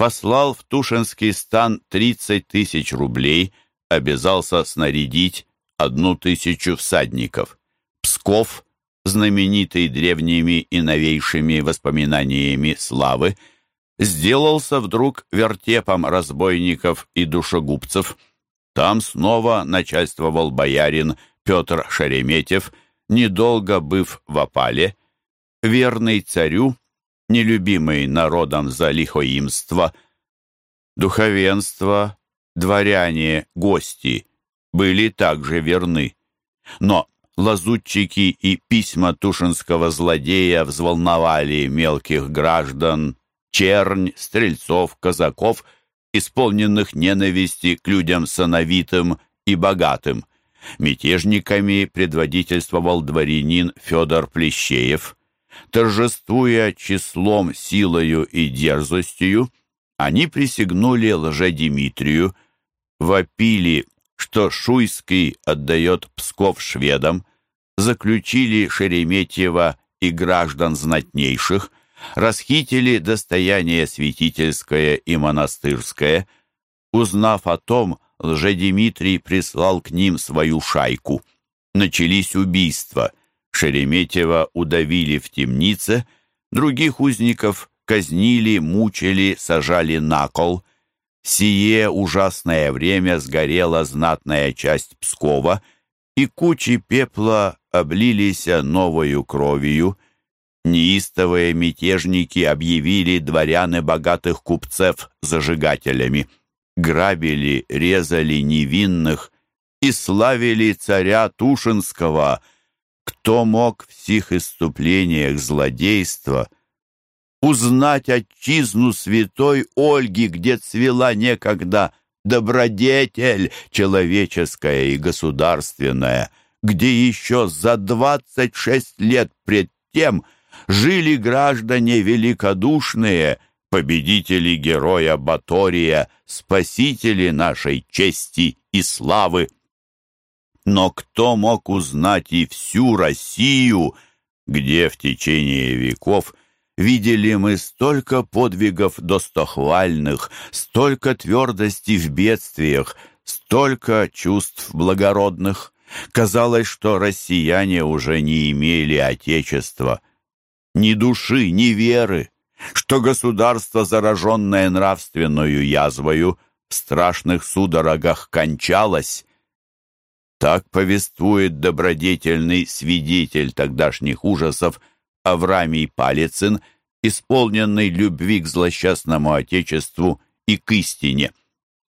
послал в Тушинский стан 30 тысяч рублей, обязался снарядить одну тысячу всадников. Псков, знаменитый древними и новейшими воспоминаниями славы, сделался вдруг вертепом разбойников и душегубцев – там снова начальствовал боярин Петр Шереметьев, недолго быв в опале, верный царю, нелюбимый народом за лихоимство. Духовенство, дворяне, гости были также верны. Но лазутчики и письма тушинского злодея взволновали мелких граждан, чернь, стрельцов, казаков — исполненных ненависти к людям сановитым и богатым. Мятежниками предводительствовал дворянин Федор Плещеев. Торжествуя числом, силою и дерзостью, они присягнули лжедимитрию, вопили, что Шуйский отдает Псков шведам, заключили Шереметьева и граждан знатнейших – расхитили достояние святительское и монастырское. Узнав о том, Лжедимитрий прислал к ним свою шайку. Начались убийства. Шереметьева удавили в темнице, других узников казнили, мучили, сажали на кол. Сие ужасное время сгорела знатная часть Пскова, и кучи пепла облились новою кровью — Неистовые мятежники объявили дворяны богатых купцев зажигателями, грабили, резали невинных и славили царя Тушинского. Кто мог в сих иступлениях злодейства узнать отчизну святой Ольги, где цвела некогда добродетель человеческая и государственная, где еще за двадцать шесть лет пред тем – жили граждане великодушные, победители героя Батория, спасители нашей чести и славы. Но кто мог узнать и всю Россию, где в течение веков видели мы столько подвигов достохвальных, столько твердости в бедствиях, столько чувств благородных. Казалось, что россияне уже не имели отечества, ни души, ни веры, что государство, зараженное нравственную язвою, в страшных судорогах кончалось. Так повествует добродетельный свидетель тогдашних ужасов Аврамий Палицын, исполненный любви к злосчастному Отечеству и к истине.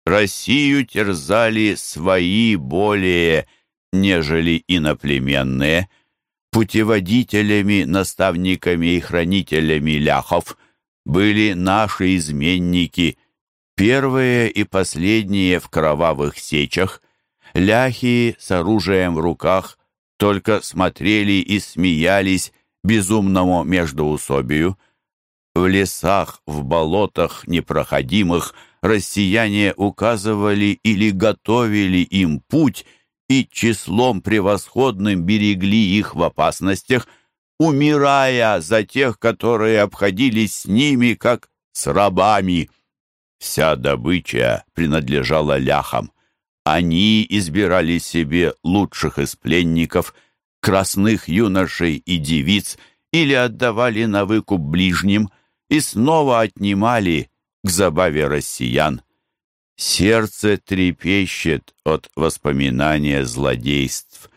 Россию терзали свои более, нежели иноплеменные, путеводителями, наставниками и хранителями ляхов были наши изменники, первые и последние в кровавых сечах, ляхи с оружием в руках только смотрели и смеялись безумному междоусобию. В лесах, в болотах непроходимых россияне указывали или готовили им путь и числом превосходным берегли их в опасностях, умирая за тех, которые обходились с ними, как с рабами. Вся добыча принадлежала ляхам. Они избирали себе лучших из пленников, красных юношей и девиц, или отдавали на выкуп ближним и снова отнимали к забаве россиян. Сердце трепещет от воспоминания злодейств.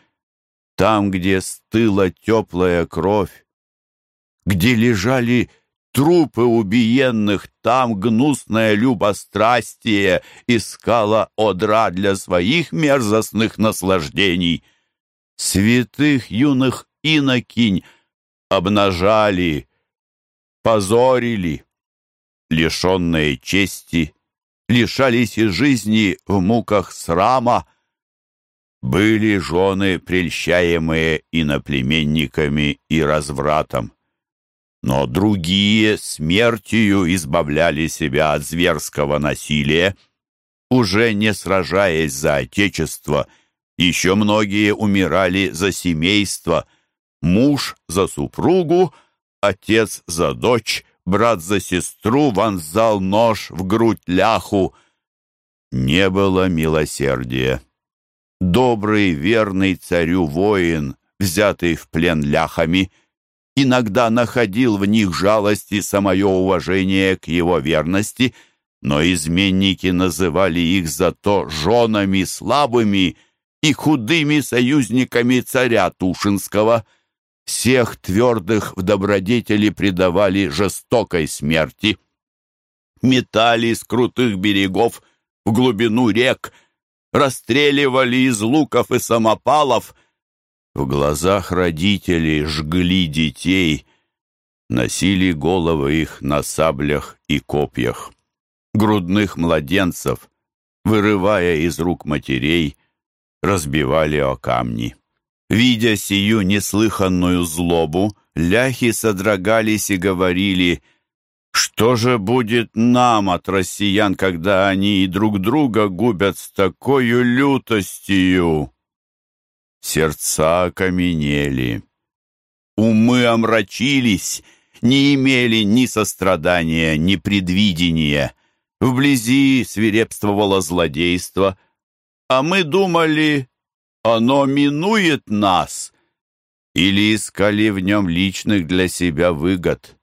Там, где стыла теплая кровь, где лежали трупы убиенных, там гнусное любострастие искало одра для своих мерзостных наслаждений. Святых юных инокинь обнажали, позорили, лишенные чести, лишались и жизни в муках срама, были жены, прельщаемые иноплеменниками и развратом. Но другие смертью избавляли себя от зверского насилия, уже не сражаясь за отечество, еще многие умирали за семейство, муж за супругу, отец за дочь, брат за сестру вонзал нож в грудь ляху. Не было милосердия. Добрый, верный царю воин, взятый в плен ляхами, иногда находил в них жалость и самое уважение к его верности, но изменники называли их зато женами слабыми и худыми союзниками царя Тушинского — всех твердых в добродетели предавали жестокой смерти. Метали с крутых берегов в глубину рек, расстреливали из луков и самопалов. В глазах родителей жгли детей, носили головы их на саблях и копьях. Грудных младенцев, вырывая из рук матерей, разбивали о камни. Видя сию неслыханную злобу, ляхи содрогались и говорили, «Что же будет нам от россиян, когда они и друг друга губят с такой лютостью?» Сердца окаменели, умы омрачились, не имели ни сострадания, ни предвидения. Вблизи свирепствовало злодейство, а мы думали, оно минует нас, или искали в нем личных для себя выгод.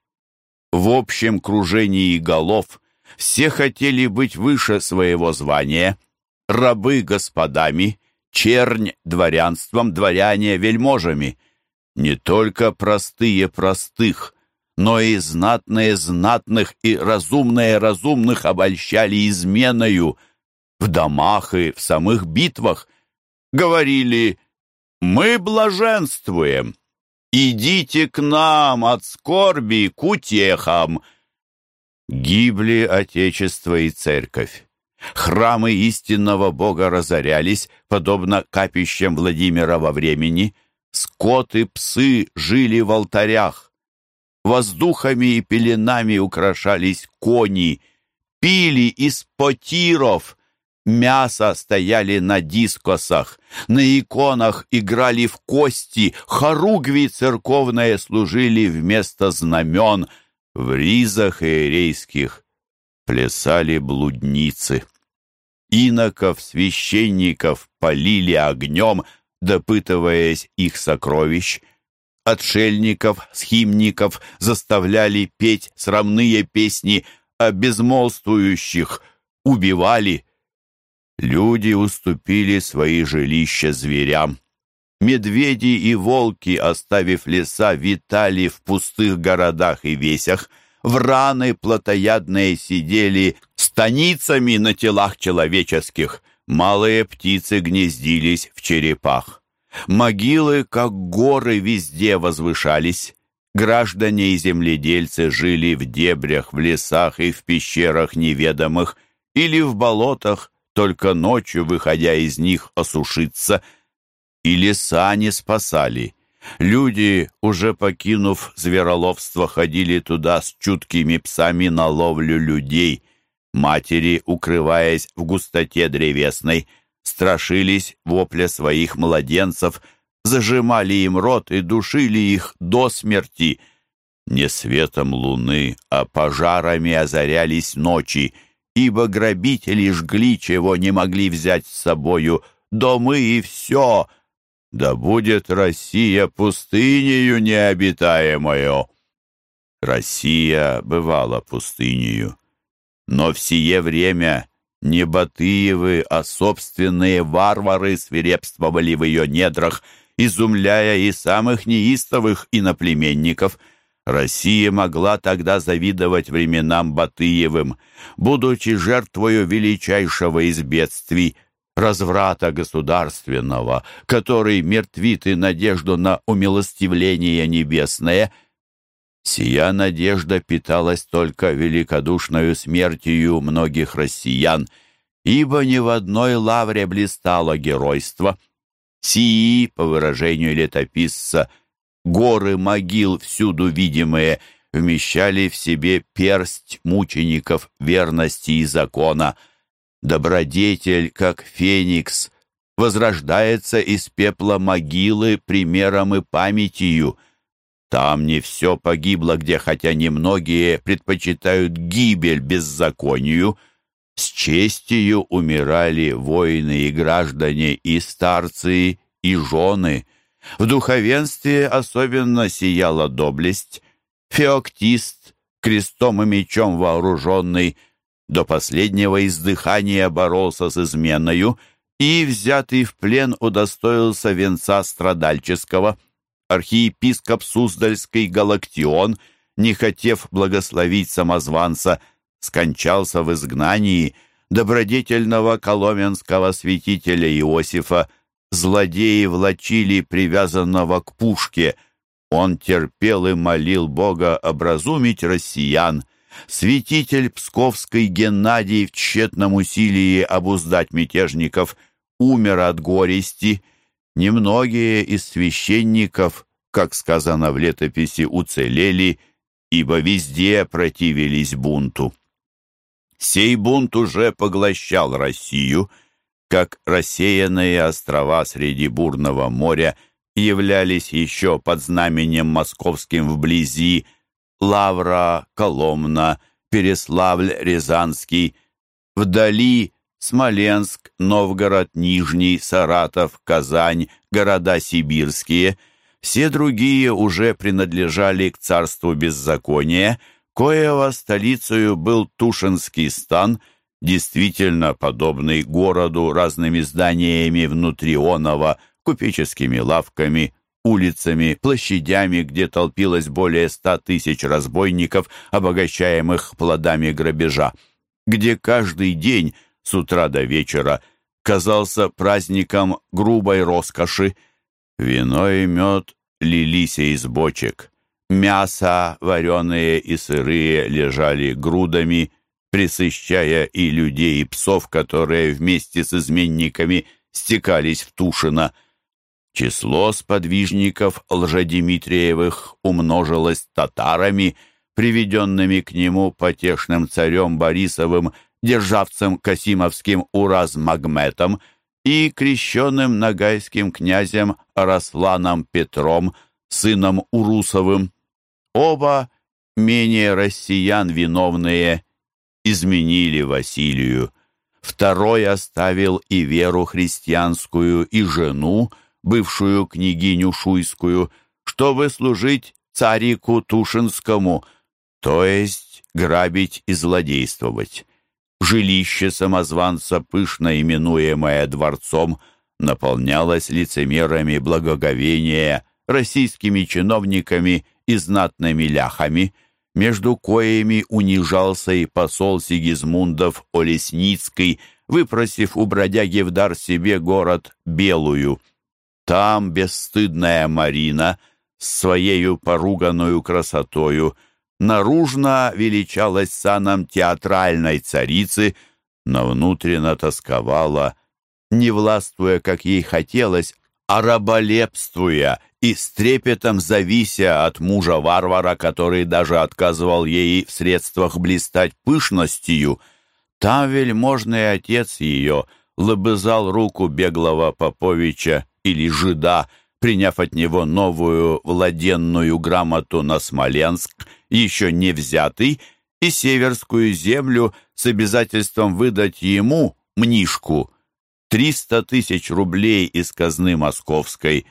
В общем кружении голов все хотели быть выше своего звания, рабы господами, чернь дворянством, дворяне вельможами. Не только простые простых, но и знатные знатных и разумные разумных обольщали изменою в домах и в самых битвах, говорили «Мы блаженствуем! Идите к нам от скорби к утехам!» Гибли Отечество и Церковь. Храмы истинного Бога разорялись, подобно капищам Владимира во времени. Скот и псы жили в алтарях. Воздухами и пеленами украшались кони, пили из потиров — Мясо стояли на дискосах, на иконах играли в кости, хоругви церковные служили вместо знамен, в ризах иерейских плясали блудницы. Иноков, священников полили огнем, допытываясь их сокровищ. Отшельников, схимников заставляли петь срамные песни, а безмолвствующих убивали. Люди уступили свои жилища зверям. Медведи и волки, оставив леса, витали в пустых городах и весях. Враны плотоядные сидели станицами на телах человеческих. Малые птицы гнездились в черепах. Могилы, как горы, везде возвышались. Граждане и земледельцы жили в дебрях, в лесах и в пещерах неведомых, или в болотах, только ночью, выходя из них, осушиться, и леса не спасали. Люди, уже покинув звероловство, ходили туда с чуткими псами на ловлю людей. Матери, укрываясь в густоте древесной, страшились вопля своих младенцев, зажимали им рот и душили их до смерти. Не светом луны, а пожарами озарялись ночи, ибо грабители жгли, чего не могли взять с собою, домы и все. Да будет Россия пустынею необитаемою. Россия бывала пустынею, но в сие время не Батыевы, а собственные варвары свирепствовали в ее недрах, изумляя и самых неистовых иноплеменников — Россия могла тогда завидовать временам Батыевым, будучи жертвою величайшего из бедствий, разврата государственного, который мертвит и надежду на умилостивление небесное. Сия надежда питалась только великодушною смертью многих россиян, ибо ни в одной лавре блистало геройство. Сии, по выражению летописца, — горы могил, всюду видимые, вмещали в себе персть мучеников верности и закона. Добродетель, как феникс, возрождается из пепла могилы примером и памятью. Там не все погибло, где хотя немногие предпочитают гибель беззаконию. С честью умирали воины и граждане, и старцы, и жены — в духовенстве особенно сияла доблесть. Феоктист, крестом и мечом вооруженный, до последнего издыхания боролся с изменою и, взятый в плен, удостоился венца страдальческого. Архиепископ Суздальский Галактион, не хотев благословить самозванца, скончался в изгнании добродетельного коломенского святителя Иосифа, Злодеи влачили привязанного к пушке. Он терпел и молил Бога образумить россиян. Святитель Псковской Геннадий в тщетном усилии обуздать мятежников умер от горести. Немногие из священников, как сказано в летописи, уцелели, ибо везде противились бунту. Сей бунт уже поглощал Россию — как рассеянные острова среди бурного моря являлись еще под знаменем московским вблизи Лавра, Коломна, Переславль, Рязанский, вдали Смоленск, Новгород, Нижний, Саратов, Казань, города сибирские. Все другие уже принадлежали к царству беззакония, коего столицею был Тушинский стан – действительно подобный городу разными зданиями внутри Онова, купеческими лавками, улицами, площадями, где толпилось более ста тысяч разбойников, обогащаемых плодами грабежа, где каждый день с утра до вечера казался праздником грубой роскоши. Вино и мед лились из бочек. Мясо, вареные и сырые, лежали грудами, присыщая и людей, и псов, которые вместе с изменниками стекались в Тушино. Число сподвижников лжедимитриевых умножилось татарами, приведенными к нему потешным царем Борисовым, державцем Касимовским Ураз-Магметом и крещенным нагайским князем Арасланом Петром, сыном Урусовым. Оба менее россиян виновные изменили Василию. Второй оставил и веру христианскую, и жену, бывшую княгиню Шуйскую, чтобы служить царику Тушинскому, то есть грабить и злодействовать. Жилище самозванца, пышно именуемое дворцом, наполнялось лицемерами благоговения, российскими чиновниками и знатными ляхами, между коими унижался и посол Сигизмундов Олесницкий, выпросив у бродяги в дар себе город Белую. Там бесстыдная Марина с своею поруганную красотою наружно величалась саном театральной царицы, но внутренно тосковала, не властвуя, как ей хотелось, а раболепствуя и с трепетом завися от мужа-варвара, который даже отказывал ей в средствах блистать пышностью. Там вельможный отец ее лобызал руку беглого Поповича или жида, приняв от него новую владенную грамоту на Смоленск, еще не взятый, и северскую землю с обязательством выдать ему, мнишку, триста тысяч рублей из казны московской,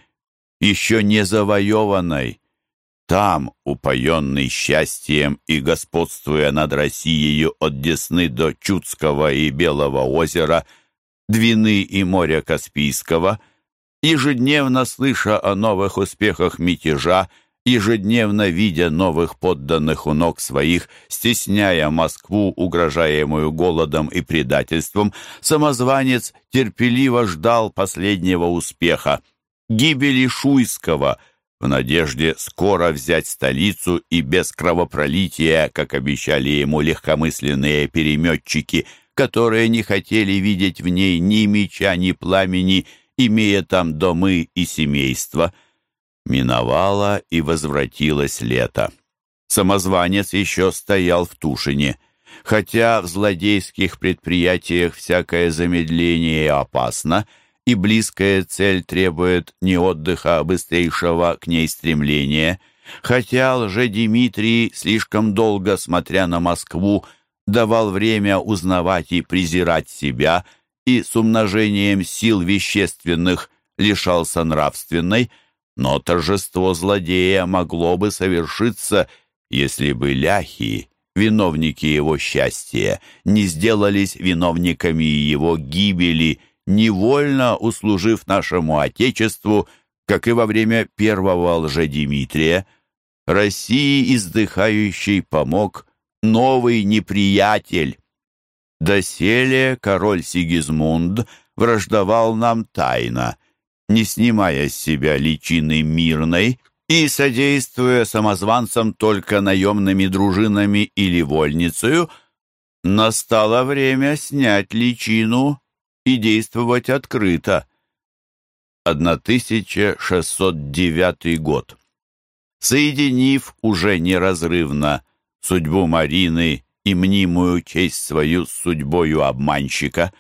еще не завоеванной. Там, упоенный счастьем и господствуя над Россией от Десны до Чудского и Белого озера, Двины и моря Каспийского, ежедневно слыша о новых успехах мятежа, ежедневно видя новых подданных у ног своих, стесняя Москву, угрожаемую голодом и предательством, самозванец терпеливо ждал последнего успеха, гибели Шуйского, в надежде скоро взять столицу и без кровопролития, как обещали ему легкомысленные переметчики, которые не хотели видеть в ней ни меча, ни пламени, имея там домы и семейства. Миновало и возвратилось лето. Самозванец еще стоял в Тушине. Хотя в злодейских предприятиях всякое замедление опасно, и близкая цель требует не отдыха, а быстрейшего к ней стремления, хотя лже-Димитрий, слишком долго смотря на Москву, давал время узнавать и презирать себя и с умножением сил вещественных лишался нравственной, но торжество злодея могло бы совершиться, если бы ляхи, виновники его счастья, не сделались виновниками его гибели, невольно услужив нашему Отечеству, как и во время первого лжедимитрия. России издыхающей помог новый неприятель. Доселе король Сигизмунд враждовал нам тайно, не снимая с себя личины мирной и содействуя самозванцам только наемными дружинами или вольницею, настало время снять личину и действовать открыто. 1609 год. Соединив уже неразрывно судьбу Марины и мнимую честь свою с судьбою обманщика,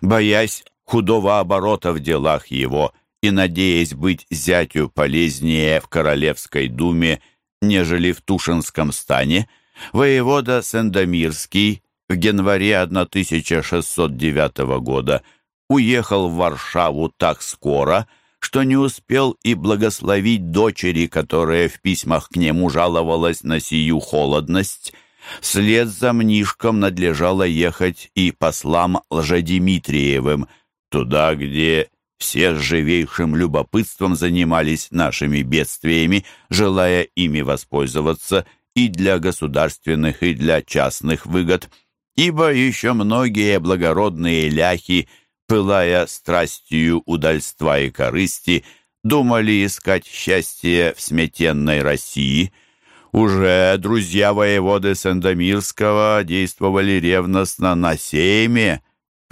боясь худого оборота в делах его и надеясь быть зятю полезнее в Королевской думе, нежели в Тушинском стане, воевода Сендомирский в январе 1609 года уехал в Варшаву так скоро, что не успел и благословить дочери, которая в письмах к нему жаловалась на сию холодность. Вслед за Мнишком надлежало ехать и послам Лжедимитриевым, туда, где все с живейшим любопытством занимались нашими бедствиями, желая ими воспользоваться и для государственных, и для частных выгод, ибо еще многие благородные ляхи – пылая страстью удальства и корысти, думали искать счастье в сметенной России. Уже друзья воеводы Сандомирского действовали ревностно на сейме,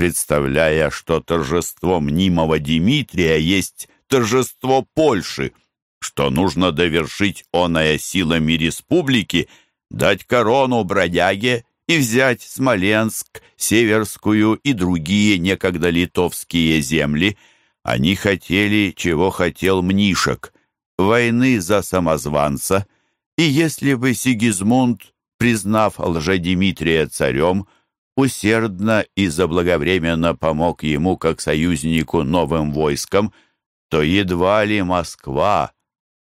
представляя, что торжество мнимого Дмитрия есть торжество Польши, что нужно довершить оное силами республики, дать корону бродяге и взять Смоленск, Северскую и другие некогда литовские земли. Они хотели, чего хотел Мнишек, войны за самозванца, И если бы Сигизмунд, признав лжедимитрия царем, усердно и заблаговременно помог ему как союзнику новым войскам, то едва ли Москва,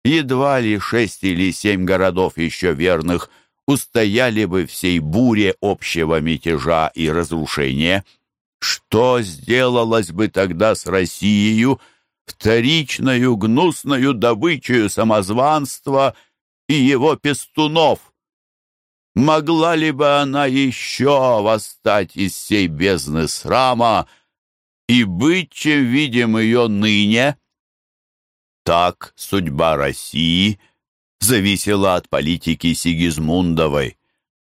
едва ли шесть или семь городов еще верных устояли бы всей буре общего мятежа и разрушения. Что сделалось бы тогда с Россией, вторичную гнусную добычей самозванства и его пестунов? Могла ли бы она еще восстать из сей бездны срама и быть, чем видим ее ныне? Так судьба России зависела от политики Сигизмундовой.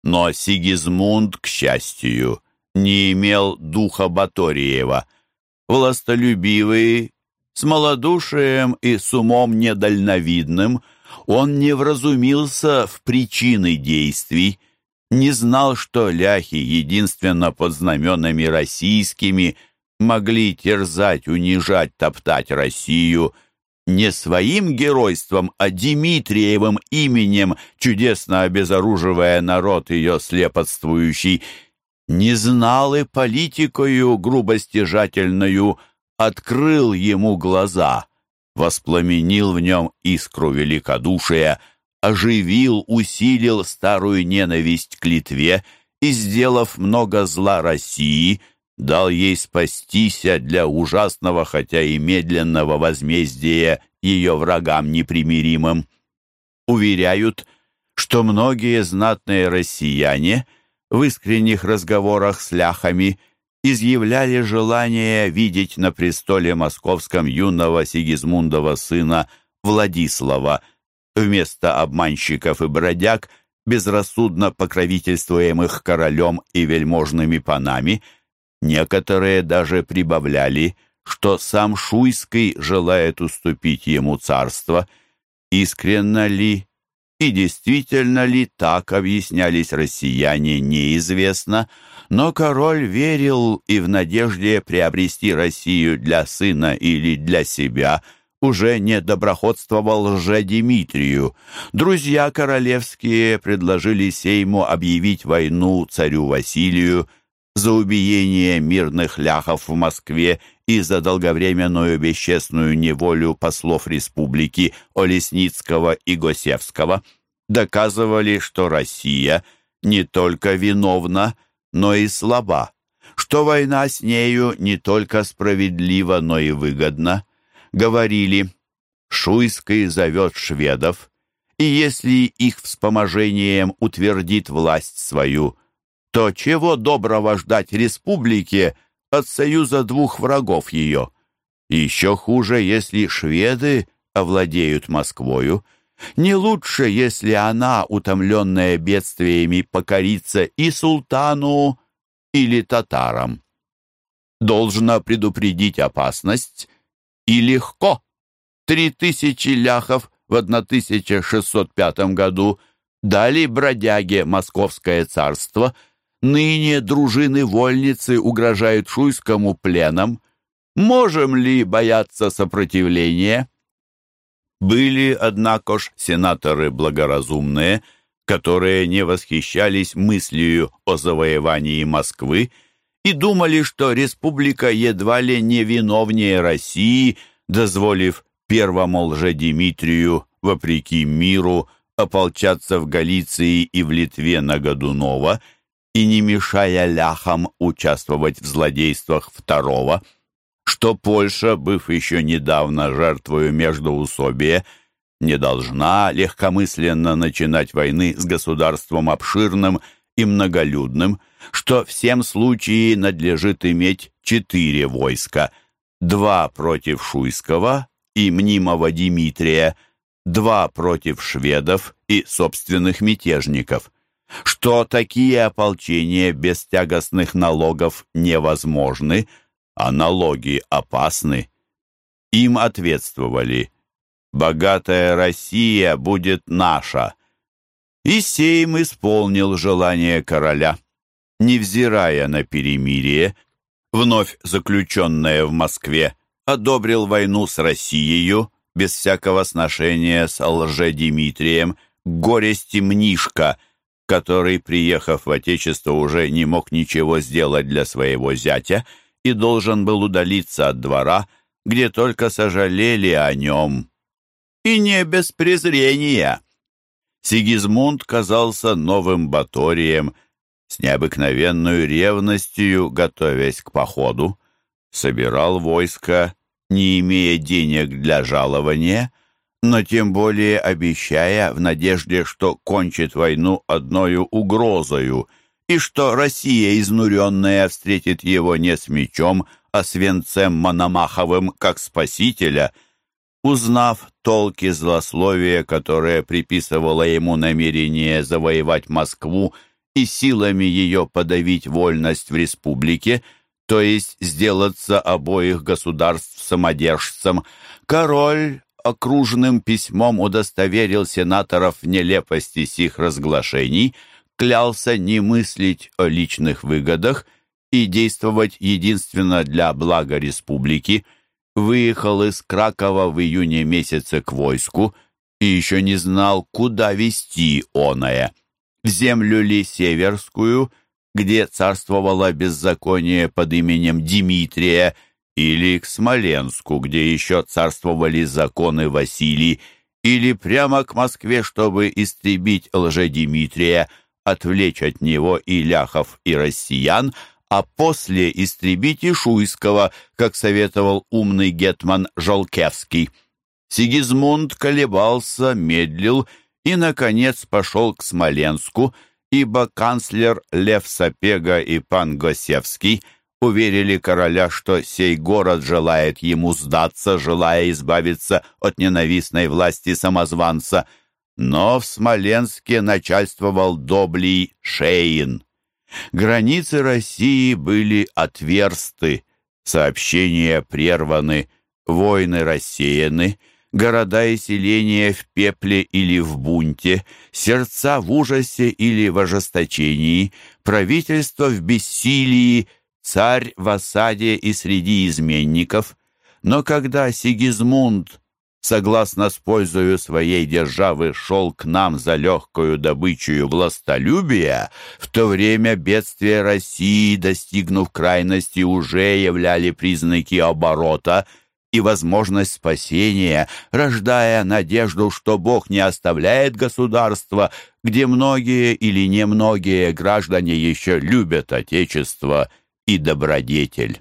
Но Сигизмунд, к счастью, не имел духа Баториева. Властолюбивый, с малодушием и с умом недальновидным – он не вразумился в причины действий, не знал, что ляхи, единственно под знаменами российскими, могли терзать, унижать, топтать Россию. Не своим геройством, а Дмитриевым именем, чудесно обезоруживая народ ее слепотствующий, не знал и политикою грубостяжательную, открыл ему глаза воспламенил в нем искру великодушия, оживил, усилил старую ненависть к Литве и, сделав много зла России, дал ей спастися для ужасного, хотя и медленного возмездия ее врагам непримиримым. Уверяют, что многие знатные россияне в искренних разговорах с ляхами изъявляли желание видеть на престоле московском юного Сигизмундова сына Владислава вместо обманщиков и бродяг, безрассудно покровительствуемых королем и вельможными панами. Некоторые даже прибавляли, что сам Шуйский желает уступить ему царство. Искренно ли и действительно ли так объяснялись россияне, неизвестно, но король верил и в надежде приобрести Россию для сына или для себя уже не доброходствовал лже-Димитрию. Друзья королевские предложили Сейму объявить войну царю Василию за убиение мирных ляхов в Москве и за долговременную бесчестную неволю послов республики Олесницкого и Госевского. Доказывали, что Россия не только виновна, но и слаба, что война с нею не только справедлива, но и выгодна. Говорили, Шуйский зовет шведов, и если их вспоможением утвердит власть свою, то чего доброго ждать республике от союза двух врагов ее? Еще хуже, если шведы овладеют Москвою, не лучше, если она, утомленная бедствиями, покорится и султану, или татарам. Должна предупредить опасность и легко. Три тысячи ляхов в 1605 году дали бродяге Московское царство. Ныне дружины-вольницы угрожают Шуйскому пленом. Можем ли бояться сопротивления? Были, однако ж, сенаторы благоразумные, которые не восхищались мыслью о завоевании Москвы и думали, что республика едва ли не виновнее России, дозволив первому лжедимитрию, вопреки миру, ополчаться в Галиции и в Литве на Годунова и не мешая ляхам участвовать в злодействах второго – что Польша, быв еще недавно жертвою междоусобия, не должна легкомысленно начинать войны с государством обширным и многолюдным, что всем случае надлежит иметь четыре войска, два против Шуйского и мнимого Дмитрия, два против шведов и собственных мятежников, что такие ополчения без тягостных налогов невозможны, а налоги опасны. Им ответствовали «Богатая Россия будет наша». И Сейм исполнил желание короля. Невзирая на перемирие, вновь заключенное в Москве, одобрил войну с Россией без всякого сношения с лже-Димитрием, горести Мнишка, который, приехав в Отечество, уже не мог ничего сделать для своего зятя и должен был удалиться от двора, где только сожалели о нем. И не без презрения. Сигизмунд казался новым Баторием, с необыкновенной ревностью, готовясь к походу, собирал войско, не имея денег для жалования, но тем более обещая в надежде, что кончит войну одною угрозою, и что Россия, изнуренная, встретит его не с мечом, а с венцем Мономаховым, как спасителя. Узнав толки злословия, которое приписывало ему намерение завоевать Москву и силами ее подавить вольность в республике, то есть сделаться обоих государств самодержцем, король окружным письмом удостоверил сенаторов в нелепости сих разглашений, клялся не мыслить о личных выгодах и действовать единственно для блага республики, выехал из Кракова в июне месяце к войску и еще не знал, куда вести оное. В землю ли северскую, где царствовало беззаконие под именем Дмитрия, или к Смоленску, где еще царствовали законы Василий, или прямо к Москве, чтобы истребить лжедимитрия, отвлечь от него и ляхов, и россиян, а после истребить и Шуйского, как советовал умный гетман Жолкевский. Сигизмунд колебался, медлил и, наконец, пошел к Смоленску, ибо канцлер Лев Сапега и пан Госевский – уверили короля, что сей город желает ему сдаться, желая избавиться от ненавистной власти самозванца. Но в Смоленске начальствовал доблий Шейн. Границы России были отверсты, сообщения прерваны, войны рассеяны, города и селения в пепле или в бунте, сердца в ужасе или в ожесточении, правительство в бессилии, царь в осаде и среди изменников, но когда Сигизмунд, согласно с пользою своей державы, шел к нам за легкую добычу властолюбия, в то время бедствия России, достигнув крайности, уже являли признаки оборота и возможность спасения, рождая надежду, что Бог не оставляет государства, где многие или немногие граждане еще любят Отечество и добродетель.